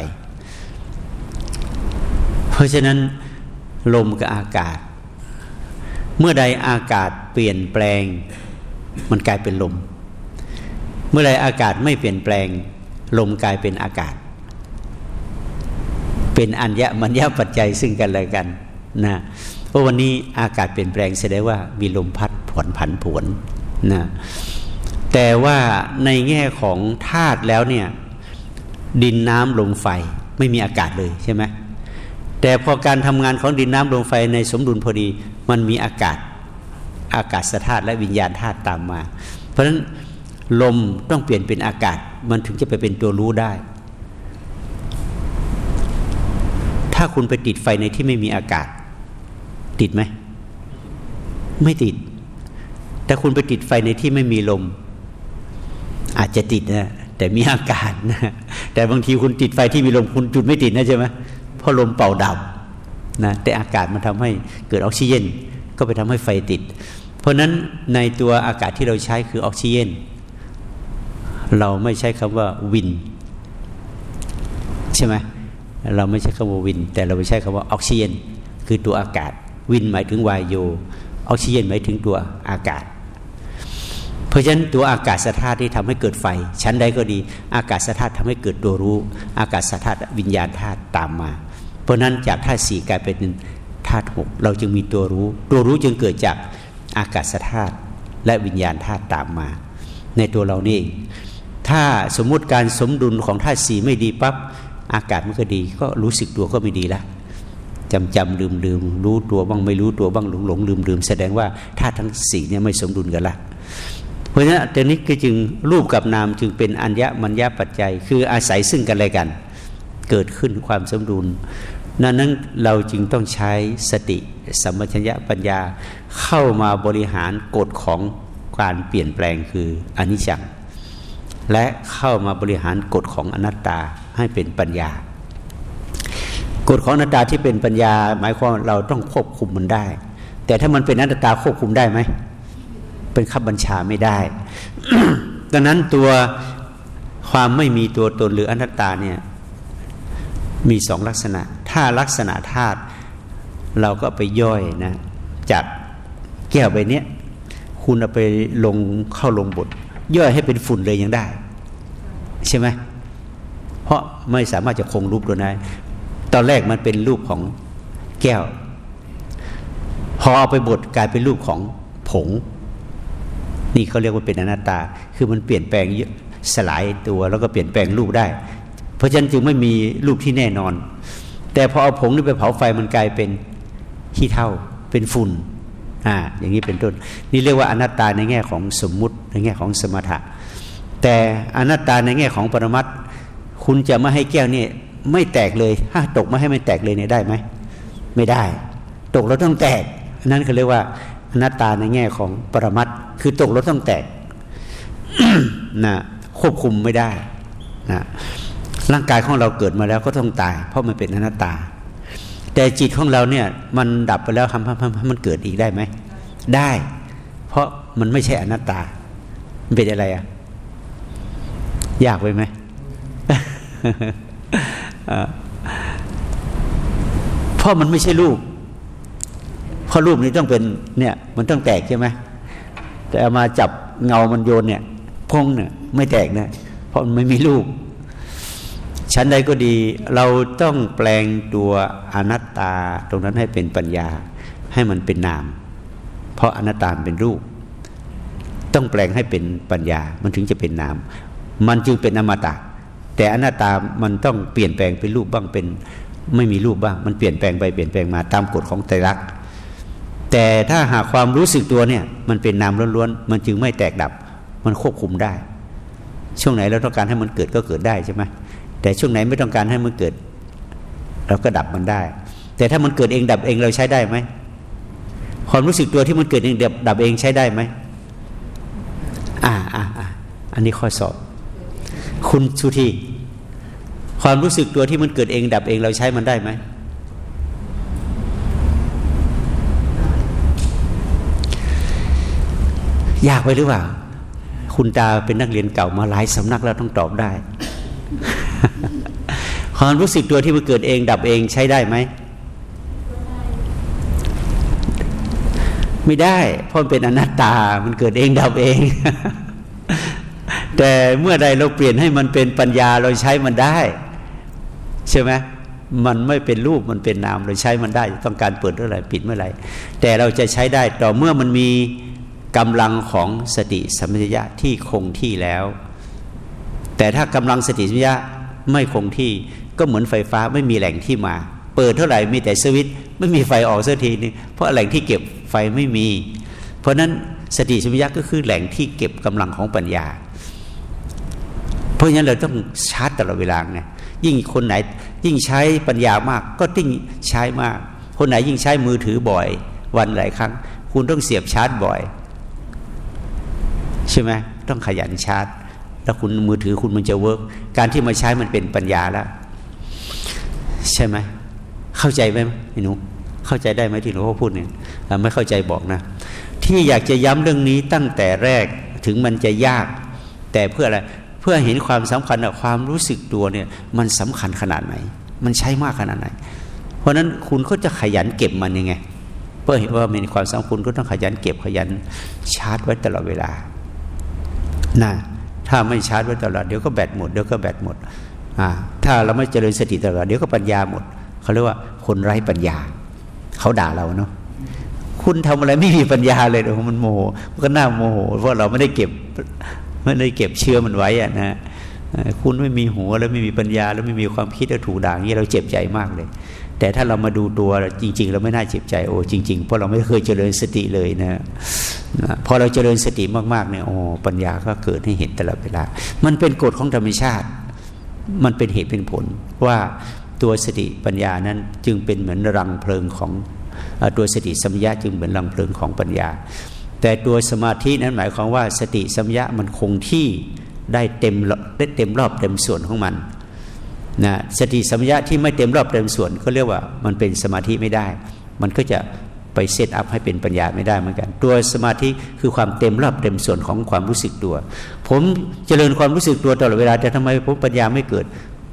เพราะฉะนั้นลมกับอากาศ เมื่อใดอากาศเปลี่ยนแปลง มันกลายเป็นลม เมื่อใดอากาศไม่เปลี่ยนแปลง ลมกลายเป็นอากาศ เป็นอัญญมัญญปัจจัยซึ่งกันและกันนะเพราะวันนี้อากาศเปลี่ยนแปลงแสดงว่ามีลมพัดผวนผันผวนนะแต่ว่าในแง่ของธาตุแล้วเนี่ย ดินน้ำลมไฟไม่มีอากาศเลยใช่ไหมแต่พอการทำงานของดินน้ำลมไฟในสมดุลพอดีมันมีอากาศอากาศธาตุและวิญญาณธาตุตามมา เพราะฉะนั้นลมต้องเปลี่ยนเป็นอากาศ มันถึงจะไปเป็นตัวรู้ได้ ถ้าคุณไปติดไฟในที่ไม่มีอากาศ ติดไหม ไม่ติด แต่คุณไปติดไฟในที่ไม่มีลม อาจจะติดนะ แต่มีอากาศนะแต่บางทีคุณติดไฟที่มีลมคุณจุดไม่ติดนะใช่ไหมเพราะลมเป่าดับนะแต่อากาศมันทำให้เกิดออกซิเจนก็ไปทำให้ไฟติด เพราะนั้นในตัวอากาศที่เราใช้คือออกซิเจนเราไม่ใช้คำว่าวิน ใช่ไหมเราไม่ใช้คำว่าวิน แต่เราไปใช้คำว่าออกซิเจนคือตัวอากาศ วินหมายถึงวายโยออกซิเจนหมายถึงตัวอากาศ เพราะฉะนั้นตัวอากาศธาตุที่ทำให้เกิดไฟ ชั้นใดก็ดี อากาศธาตุทำให้เกิดตัวรู้ อากาศธาตุวิญญาณธาตุตามมา เพราะนั้นจากธาตุสี่กลายเป็นธาตุหกเราจึงมีตัวรู้ ตัวรู้จึงเกิดจากอากาศธาตุและวิญญาณธาตุตามมา ในตัวเรานี่เองถ้าสมมุติการสมดุลของธาตุสี่ไม่ดีปับ๊บอากาศมันก็ดีก็รู้สึกตัวก็ไม่ดีละจำจำลืมลืมรู้ตัวบ้างไม่รู้ตัวบ้างหลงหลงลืมลืมแสดงว่าธาตุทั้งสี่เนี่ยไม่สมดุลกันละ เพราะฉะนั้นตัวนี้ก็จึงรูปกับนามจึงเป็นอัญญมัญญปัจจัย คืออาศัยซึ่งกันและกัน เกิดขึ้นความสมดุลนั้นนั้นเราจึงต้องใช้สติสัมปชัญญะปัญญาเข้ามาบริหารกฎของการเปลี่ยนแปลงคืออนิจจัง และเข้ามาบริหารกฎของอนัตตาให้เป็นปัญญากฎของอนัตตาที่เป็นปัญญา หมายความเราต้องควบคุมมันได้ แต่ถ้ามันเป็นอนัตตาควบคุมได้ไหม เป็นขับบัญชาไม่ได้ ดังนั้นตัวความไม่มีตัวตนหรืออนัตตาเนี่ยมีสองลักษณะ ถ้าลักษณะธาตุเราก็ไปย่อยนะ จากแก้วใบนี้คุณเอาไปลงเข้าลงบท ย่อยให้เป็นฝุ่นเลยยังได้ ใช่ไหมเพราะไม่สามารถจะคงรูปตัวได้ตอนแรกมันเป็นรูปของแก้ว พอเอาไปบดกลายเป็นรูปของผง นี่เขาเรียกว่าเป็นอนัตตา คือมันเปลี่ยนแปลงสลายตัวแล้วก็เปลี่ยนแปลงรูปได้ เพราะฉะนั้นจึงไม่มีรูปที่แน่นอน แต่พอเอาผงนี่ไปเผาไฟมันกลายเป็นขี้เท่าเป็นฝุ่นอ่าอย่างนี้เป็นต้น นี่เรียกว่าอนัตตาในแง่ของสมมุติในแง่ของสมถะ แต่อนัตตาในแง่ของปรมัตคุณจะไม่ให้แก้วนี่ไม่แตกเลยถ้าตกไม่ให้มันแตกเลยเนี่ยได้ไหมไม่ได้ ตกแล้วต้องแตก นั่นเขาเรียกว่า อนัตตาในแง่ของปรมัตคือตกรถต้องแตกนะควบคุมไม่ได้นะร่างกายของเราเกิดมาแล้วก็ต้องตาย เพราะมันเป็นอนัตตา แต่จิตของเราเนี่ย มันดับไปแล้วทำให้มันเกิดอีกได้ไหม ได้ เพราะมันไม่ใช่อนัตตา มันเป็นอะไรอะยากไปไหมเพราะมันไม่ใช่รูป เพราะรูปนี้ต้องเป็นเนี่ยมันต้องแตกใช่ไหมแต่มาจับเงามันโยนเนี่ยพงเนี่ยไม่แตกนะเพราะมันไม่มีรูปชั้นใดก็ดีเราต้องแปลงตัวอนัตตาตรงนั้นให้เป็นปัญญาให้มันเป็นนาม เพราะอนัตตาเป็นรูป ต้องแปลงให้เป็นปัญญา มันถึงจะเป็นนาม มันจึงเป็นอมตะ แต่อนัตตามันต้องเปลี่ยนแปลงเป็นรูปบ้างเป็นไม่มีรูปบ้าง มันเปลี่ยนแปลงไปเปลี่ยนแปลงมาตามกฎของไตรลักษณ์ แต่ถ้าหากความรู้สึกตัวเนี่ยมันเป็นนามล้วนๆมันจึงไม่แตกดับ มันควบคุมได้ ช่วงไหนเราต้องการให้มันเกิดก็เกิดได้ใช่ไหมแต่ช่วงไหนไม่ต้องการให้มันเกิด เราก็ดับมันได้ แต่ถ้ามันเกิดเองดับเองเราใช้ได้ไหมความรู้สึกตัวที่มันเกิดเองดับเองใช้ได้ไหมอ่าอ่าอ่าอันนี้ข้อสอบ คุณสุธีความรู้สึกตัวที่มันเกิดเองดับเองเราใช้มันได้ไหม ยากไปหรือเปล่า คุณตาเป็นนักเรียนเก่ามาหลายสำนักแล้วต้องตอบได้ ความรู้สึกตัวที่มันเกิดเอง ดับเองใช้ได้ไหม ไม่ได้ เพราะเป็นอนัตตา มันเกิดเองดับเอง แต่เมื่อใดเราเปลี่ยนให้มันเป็นปัญญาเราใช้มันได้ใช่ไหมมันไม่เป็นรูปมันเป็นนามเราใช้มันได้ ต้องการเปิดเมื่อไหร่ปิดเมื่อไหร่แต่เราจะใช้ได้ต่อเมื่อมันมี กำลังของสติสัมปชัญญะที่คงที่แล้ว แต่ถ้ากำลังสติสัมปชัญญะไม่คงที่ก็เหมือนไฟฟ้าไม่มีแหล่งที่มา เปิดเท่าไหร่มีแต่สวิตช์ไม่มีไฟออกสักทีนึงเพราะแหล่งที่เก็บไฟไม่มี เพราะนั้นสติสัมปชัญญะก็คือแหล่งที่เก็บกำลังของปัญญา เพราะฉะนั้นเราต้องชาร์จตลอดเวลาไงยิ่งคนไหนยิ่งใช้ปัญญามากก็ยิ่งใช้มาก คนไหนยิ่งใช้มือถือบ่อย วันหลายครั้ง คุณต้องเสียบชาร์จบ่อย ใช่ไหมต้องขยันชาร์จ แล้วคุณมือถือคุณมันจะ workการที่มาใช้มันเป็นปัญญาแล้ว ใช่ไหมเข้าใจไหมหนูเข้าใจได้ไหมที่หลวงพ่อพูดเนี่ยไม่เข้าใจบอกนะ ที่อยากจะย้ำเรื่องนี้ตั้งแต่แรกถึงมันจะยาก แต่เพื่ออะไรเพื่อเห็นความสำคัญความรู้สึกตัวเนี่ย มันสำคัญขนาดไหน มันใช้มากขนาดไหน เพราะนั้นคุณก็จะขยันเก็บมันยังไงเพื่อเห็นว่ามีความสำคัญคุณก็ต้องขยันเก็บขยันชาร์จไว้ตลอดเวลา นะถ้าไม่ชาร์จไว้ตลอดเดี๋ยวก็แบตหมดเดี๋ยวก็แบตหมดถ้าเราไม่เจริญสติตลอดเดี๋ยวก็ปัญญาหมดเขาเรียกว่าคนไร้ปัญญาเขาด่าเราเนาะคุณทำอะไรไม่มีปัญญาเลยโอ้มันโมโหก็น่าโมโหเพราะเราไม่ได้เก็บไม่ได้เก็บเชื้อมันไว้อะนะคุณไม่มีหัวแล้วไม่มีปัญญาแล้วไม่มีความคิดแล้วถูกด่าอย่างนี้เราเจ็บใจมากเลย แต่ถ้าเรามาดูตัวจริง ๆ เราไม่น่าเจ็บใจโอ้จริง ๆ เพราะเราไม่เคยเจริญสติเลยนะพอเราเจริญสติมากๆเนี่ยโอ้ปัญญาก็เกิดให้เห็นตลอดเวลา มันเป็นกฎของธรรมชาติ มันเป็นเหตุเป็นผลว่าตัวสติปัญญานั้นจึงเป็นเหมือนรังเพลิงของตัวสติสัมยาจึงเหมือนรังเพลิงของปัญญา แต่ตัวสมาธินั้นหมายความว่าสติสัมยามันคงที่ได้เต็มได้เต็มรอบเต็มส่วนของมัน นะสติสัมยาที่ไม่เต็มรอบเต็มส่วนก็เรียกว่ามันเป็นสมาธิไม่ได้ มันก็จะไปเซตอัพให้เป็นปัญญาไม่ได้เหมือนกัน ตัวสมาธิคือความเต็มรอบเต็มส่วนของความรู้สึกตัว ผมเจริญความรู้สึกตัวตลอดเวลาแต่ทำไมผมปัญญาไม่เกิด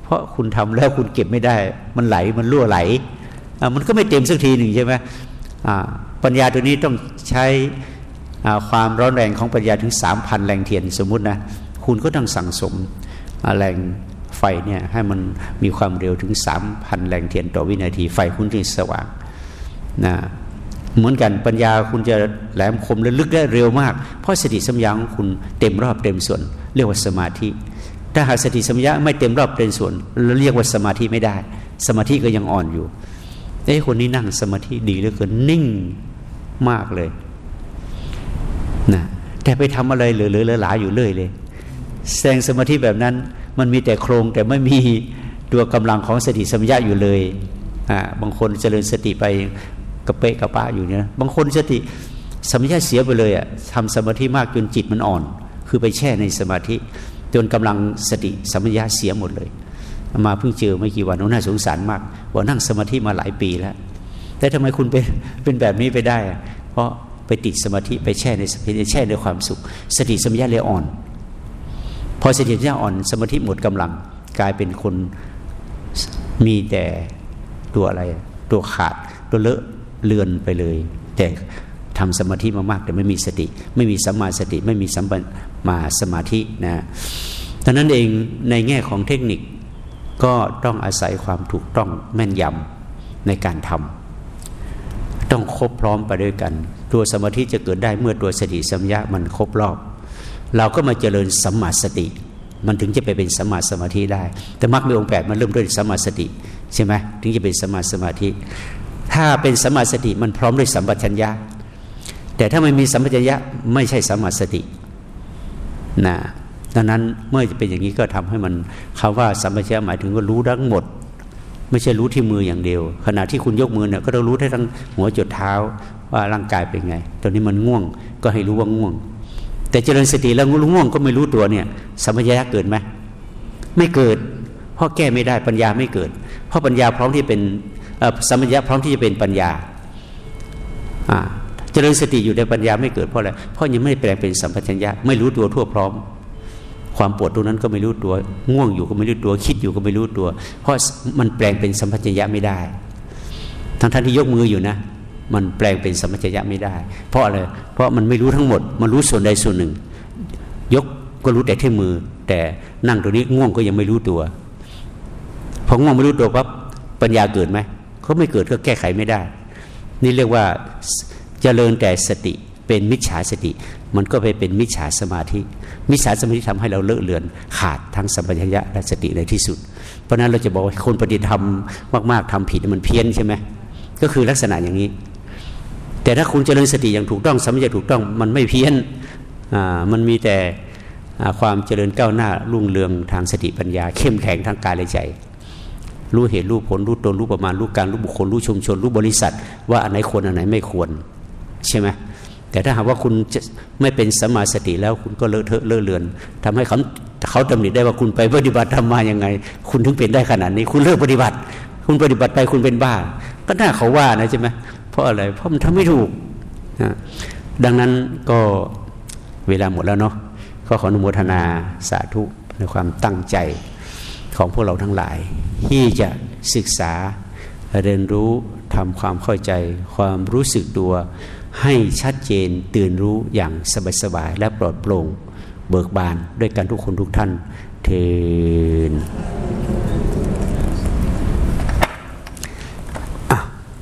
เพราะคุณทำแล้วคุณเก็บไม่ได้ มันไหลมันรั่วไหลมันก็ไม่เต็มสักทีหนึ่งใช่ไหมปัญญาตัวนี้ต้องใช้ความร้อนแรงของปัญญาถึงสามพันแรงเทียนสมมุตินะคุณก็ต้องสั่งสมแรง ไฟเนี่ยให้มันมีความเร็วถึงสามพันแรงเทียนต่อวินาที ไฟคุณถึงสว่างนะเหมือนกันปัญญาคุณจะแหลมคมและลึกได้เร็วมาก เพราะสติสัมยาของคุณเต็มรอบเต็มส่วน เรียกว่าสมาธิ ถ้าหากสติสัมยาไม่เต็มรอบเต็มส่วนเรเรียกว่าสมาธิไม่ได้ สมาธิก็ยังอ่อนอยู่เอ้คนนี้นั่งสมาธิดีเหลือเกินนิ่งมากเลยนะแต่ไปทำอะไรเหลือๆหลาอยู่เรื่อยเลยแสดงสมาธิแบบนั้น มันมีแต่โครงแต่ไม่มีตัวกำลังของสติสัมยาอยู่เลยอ่าบางคนเจริญสติไปกระเปะกระปะอยู่เนี่ยบางคนสติสมัยเสียไปเลยอะทำสมาธิมากจนจิตมันอ่อน คือไปแช่ในสมาธิ จนกำลังสติสมัยเสียหมดเลย มาเพิ่งเจอไม่กี่วันน่าสงสารมากว่านั่งสมาธิมาหลายปีแล้ว แต่ทำไมคุณเป็นเป็นแบบนี้ไปได้อะเพราะไปติดสมาธิไปแช่ในสมาธิแช่ในความสุข สติสมัยเลยอ่อน พอสติสมัยอ่อนสมาธิหมดกำลัง กลายเป็นคนมีแต่ตัวอะไร ตัวขาดตัวเลอะเลือนไปเลย แต่ทำสมาธิมามากแต่ไม่มีสติ ไม่มีสัมมาสติ ไม่มีสัมมาสมาธินะดังนั้นเองในแง่ของเทคนิคก็ต้องอาศัยความถูกต้องแม่นยำในการทำต้องครบพร้อมไปด้วยกัน ตัวสมาธิจะเกิดได้เมื่อตัวสติสัมยามันครบรอบ เราก็มาเจริญสัมมาสติ มันถึงจะไปเป็นสัมมาสมาธิได้ แต่มรรคมีองค์แปดมันเริ่มด้วยสัมมาสติใช่ไหมถึงจะเป็นสัมมาสมาธิ ถ้าเป็นสัมมาสติมันพร้อมด้วยสัมปชัญญะ แต่ถ้าไม่มีสัมปชัญญะไม่ใช่สัมมาสตินะดังนั้นเมื่อจะเป็นอย่างนี้ก็ทำให้มันคำว่าสัมปชัญญะหมายถึงว่ารู้ทั้งหมด ไม่ใช่รู้ที่มืออย่างเดียว ขณะที่คุณยกมือเนี่ยก็ต้องรู้ได้ทั้งหัวจุดเท้าว่าร่างกายเป็นไง ตอนนี้มันง่วงก็ให้รู้ว่าง่วง แต่เจริญสติแล้วง่วงก็ไม่รู้ตัวเนี่ยสัมปชัญญะเกิดไหมไม่เกิด เพราะแก้ไม่ได้ปัญญาไม่เกิด เพราะปัญญาพร้อมที่เป็นสัมปชัญญะพร้อมที่จะเป็นปัญญาเจริญสติอยู่ในปัญญาไม่เกิดเพราะอะไรเพราะยังไม่แปลงเป็นสัมปชัญญะไม่รู้ตัวทั่วพร้อม ความปวดตรงนั้นก็ไม่รู้ตัว ง่วงอยู่ก็ไม่รู้ตัว คิดอยู่ก็ไม่รู้ตัว เพราะมันแปลงเป็นสัมผัสยะไม่ได้ ทั้งท่านที่ยกมืออยู่นะ มันแปลงเป็นสัมผัสยะไม่ได้ เพราะอะไรเพราะมันไม่รู้ทั้งหมด มันรู้ส่วนใดส่วนหนึ่ง ยกก็รู้แต่ที่มือ แต่นั่งตรงนี้ง่วงก็ยังไม่รู้ตัวพอง่วงไม่รู้ตัวปั๊บปัญญาเกิดไหมเขาไม่เกิดก็แก้ไขไม่ได้ นี่เรียกว่าเจริญแต่สติเป็นมิจฉาสติ มันก็ไปเป็นมิจฉาสมาธิ มิจฉาสมาธิทำให้เราเลอะเลือน ขาดทั้งสัมปชัญญะและสติในที่สุด เพราะนั้นเราจะบอกว่าคนปฏิธรรมมาก ๆทำผิดมันเพี้ยนใช่ไหมก็คือลักษณะอย่างนี้ แต่ถ้าคุณเจริญสติอย่างถูกต้องสัมปชัญญะถูกต้องมันไม่เพี้ยนมันมีแต่ความเจริญก้าวหน้ารุ่งเรืองทางสติปัญญา เข้มแข็งทางกายและใจ รู้เหตุรู้ผลรู้ตนรู้ประมาณรู้การรู้บุคคลรู้ชุมชนรู้บริษัท ว่าอันไหนควรอันไหนไม่ควร ใช่ไหมแต่ถ้าหากว่าคุณไม่เป็นสมาสติแล้วคุณก็เลอะเทอะเลอะเลือนทำให้เขาเขาตำหนิได้ว่าคุณไปปฏิบัติทำมายังไง คุณถึงเป็นได้ขนาดนี้ คุณเลิกปฏิบัติ คุณปฏิบัติไปคุณเป็นบ้า ก็น่าเขาว่านะใช่ไหม ราะอะไรเพราะมันทำไม่ถูกนะดังนั้นก็เวลาหมดแล้วเนาะก็ขออนุโมทนาสาธุในความตั้งใจของพวกเราทั้งหลาย ที่จะศึกษาเรียนรู้ทำความเข้าใจ ความรู้สึกตัว ให้ชัดเจนตื่นรู้อย่างสบายๆและปลอดโปร่ง เบิกบานด้วยกันทุกคนทุกท่านเทน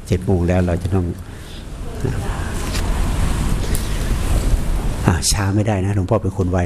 เจ็ดโมงแล้วเราจะต้องช้าไม่ได้นะหลวงพ่อเป็นคนไว